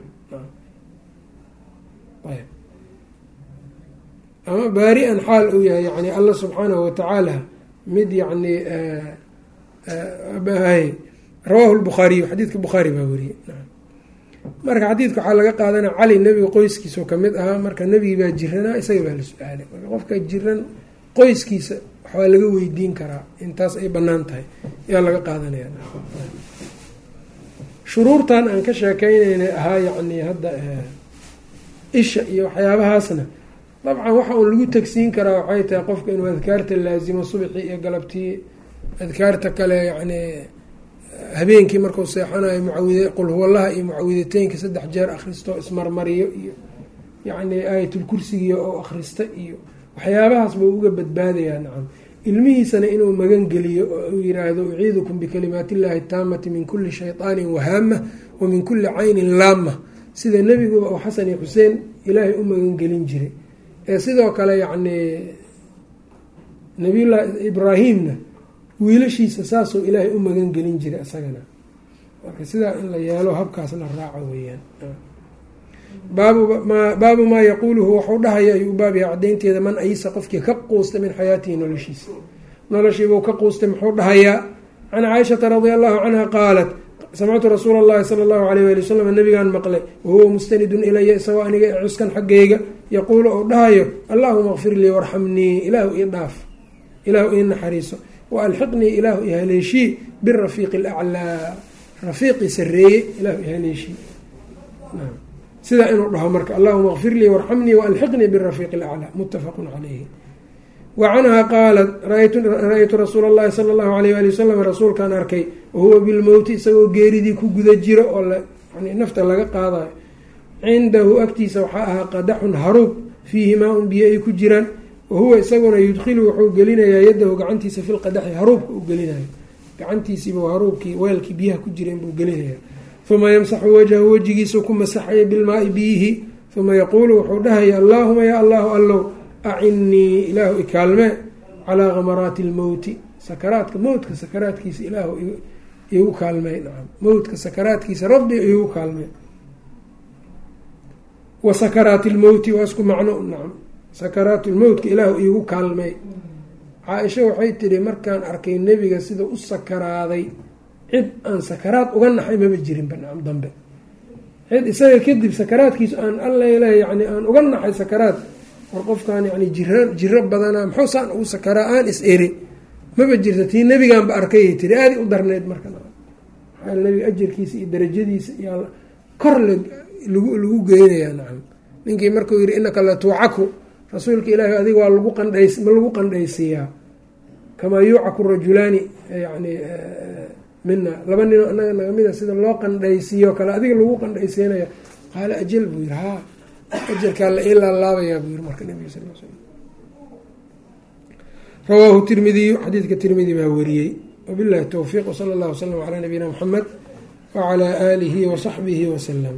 Ama baari-an xaal uu yahay yani alla subxaanahu watacaala mid yani rawaahu lbukhaariyu xadiidka bukhaari baa wariyey marka xadiidka waxaa laga qaadanaya cali nebiga qoyskiisao ka mid ahaa marka nebigi baa jiranaa isaga baa la su'aalay marka qofka jiran qoyskiisa waxbaa laga weydiin karaa intaas ay bannaan tahay. Ayaa laga qaadanaya. Shuruurtan aan ka sheekeynayna ahaa yacni hadda isha iyo waxyaabahaasna dabcan waxa uun lagu tegsiin karaa waxay tahay qofka inuu adkaarta laasimo subaxii iyo galabtii adkaarta kale yacni habeenkii markuu seexanayo mucawid qulhuwallaha iyo mucawidateynka saddex jeer akhristo ismarmariyo iyo yacni aayatulkursigiya oo akhrista iyo waxyaabahaas buu uga badbaadayaa nacam. Ilmihiisana inuu magan geliyo oo uu yiraahdo uciidukum bikalimaati illaahi taamati min kulli shayطaanin wahaama wa min kulli caynin laama. Sida nebiguba oo xasan iyo xuseen ilaahay u magan gelin jiray. Ee sidoo kale yacni nabiyullaahi ibraahimna wiilashiisa saasuu ilaahay u magan gelin jiray isagana. Marka sidaa in la yeelo habkaas la raaco weeyaan. Baabu maa yaquuluhu waxuu dhahaya ayuu baab yahay cadaynteeda man aysa qofkii ka quustay min xayaatihi noloshiisa. Noloshiibuu ka quustay muxuu dhahayaa can caaishata radia allahu canha qaalat samictu rasuula allahi sala allahu alayh wali wasalam nabigaan maqlay wahuwa mustanidun ilaya isagoo aniga cuskan xaggayga yaquulu ou dhahayo allahuma kfir lii warxamnii ilaahu ii dhaaf ilaahu ii naxariiso wa alxiqnii ilaahu i haleeshii birafiiqi alaclaa rafiiqii sareeye ilaahu i haleeshii sidaa inuu dhaho marka allahuma kfir lii warxamnii waalxiqnii birafiiqi alaclaa muttafaqun calayhi wa canha qaalat ra'aytu rasuula allahi sala allahu alayh ali wasalam rasuulkaan arkay wahuwa bilmowti isagoo geeridii ku guda jiro oo nafta laga qaadayo cindahu agtiisa waxaa ahaa qadaxun haruub fiihi maa biyo ay ku jiraan wahuwa isaguna yudkhilu wuxuu gelinayaa yadahu gacantiisa fi lqadaxi haruubka uu gelinayo gacantiisiibu haruubkii weelkii biyaha ku jireen buu gelinaya uma yamsaxu wajhahu wejigiisa ku masaxaya bilmaai biyihi uma yaquulu wuxuu dhahaya allaahuma yaa allahu allow acinnii ilaahu ikaalmee calaa khamaraati lmowti sakaraadka mowtka sakaraadkiisa ilaahu igu kaalmey nacam mowtka sakaraadkiisa rabbi igu kaalmee wa sakaraati lmowti waa isku macno nacam sakaraat lmowtka ilaahu iigu kaalmey caa-isha waxay tidhi markaan arkay nebiga sida u sakaraaday cid aan sakaraad uga naxay maba nacam dambe. Cid isaga kadib sakaraadkiisu aan allale yani aan uga naxay sakaraad war qofkan yani jira jiro badanaa muxuusaan ugu sakaraa aan is eri maba jirta tii nebigaanba arkayay tiri aadi u darneyd marka maxaa nebiga ajarkiisa iyo darajadiisa iyo kor lagu lagu geynayaa nacam. Ninkii markuu yihi inaka la rasuulka ilaahi adiga waa lagu qandhays ma lagu qandhaysiiyaa kamaa yuucaku rajulaani yani mina laba ninoo anaga nagamida sida loo qandhaysiiyo kale adiga lagu qandhaysiinaya. Qaala ajal buu yihi haa. Ajarkaa la ii laalaabayaa buu yihi marka nabiga sal l slam rawaahu tirmidiyu xadiidka tirmidi baa wariyey. Wabillahi towfiiq wsala allah wslam calaa nabiyina muxamed wacalaa aalihi wasaxbihi wasalam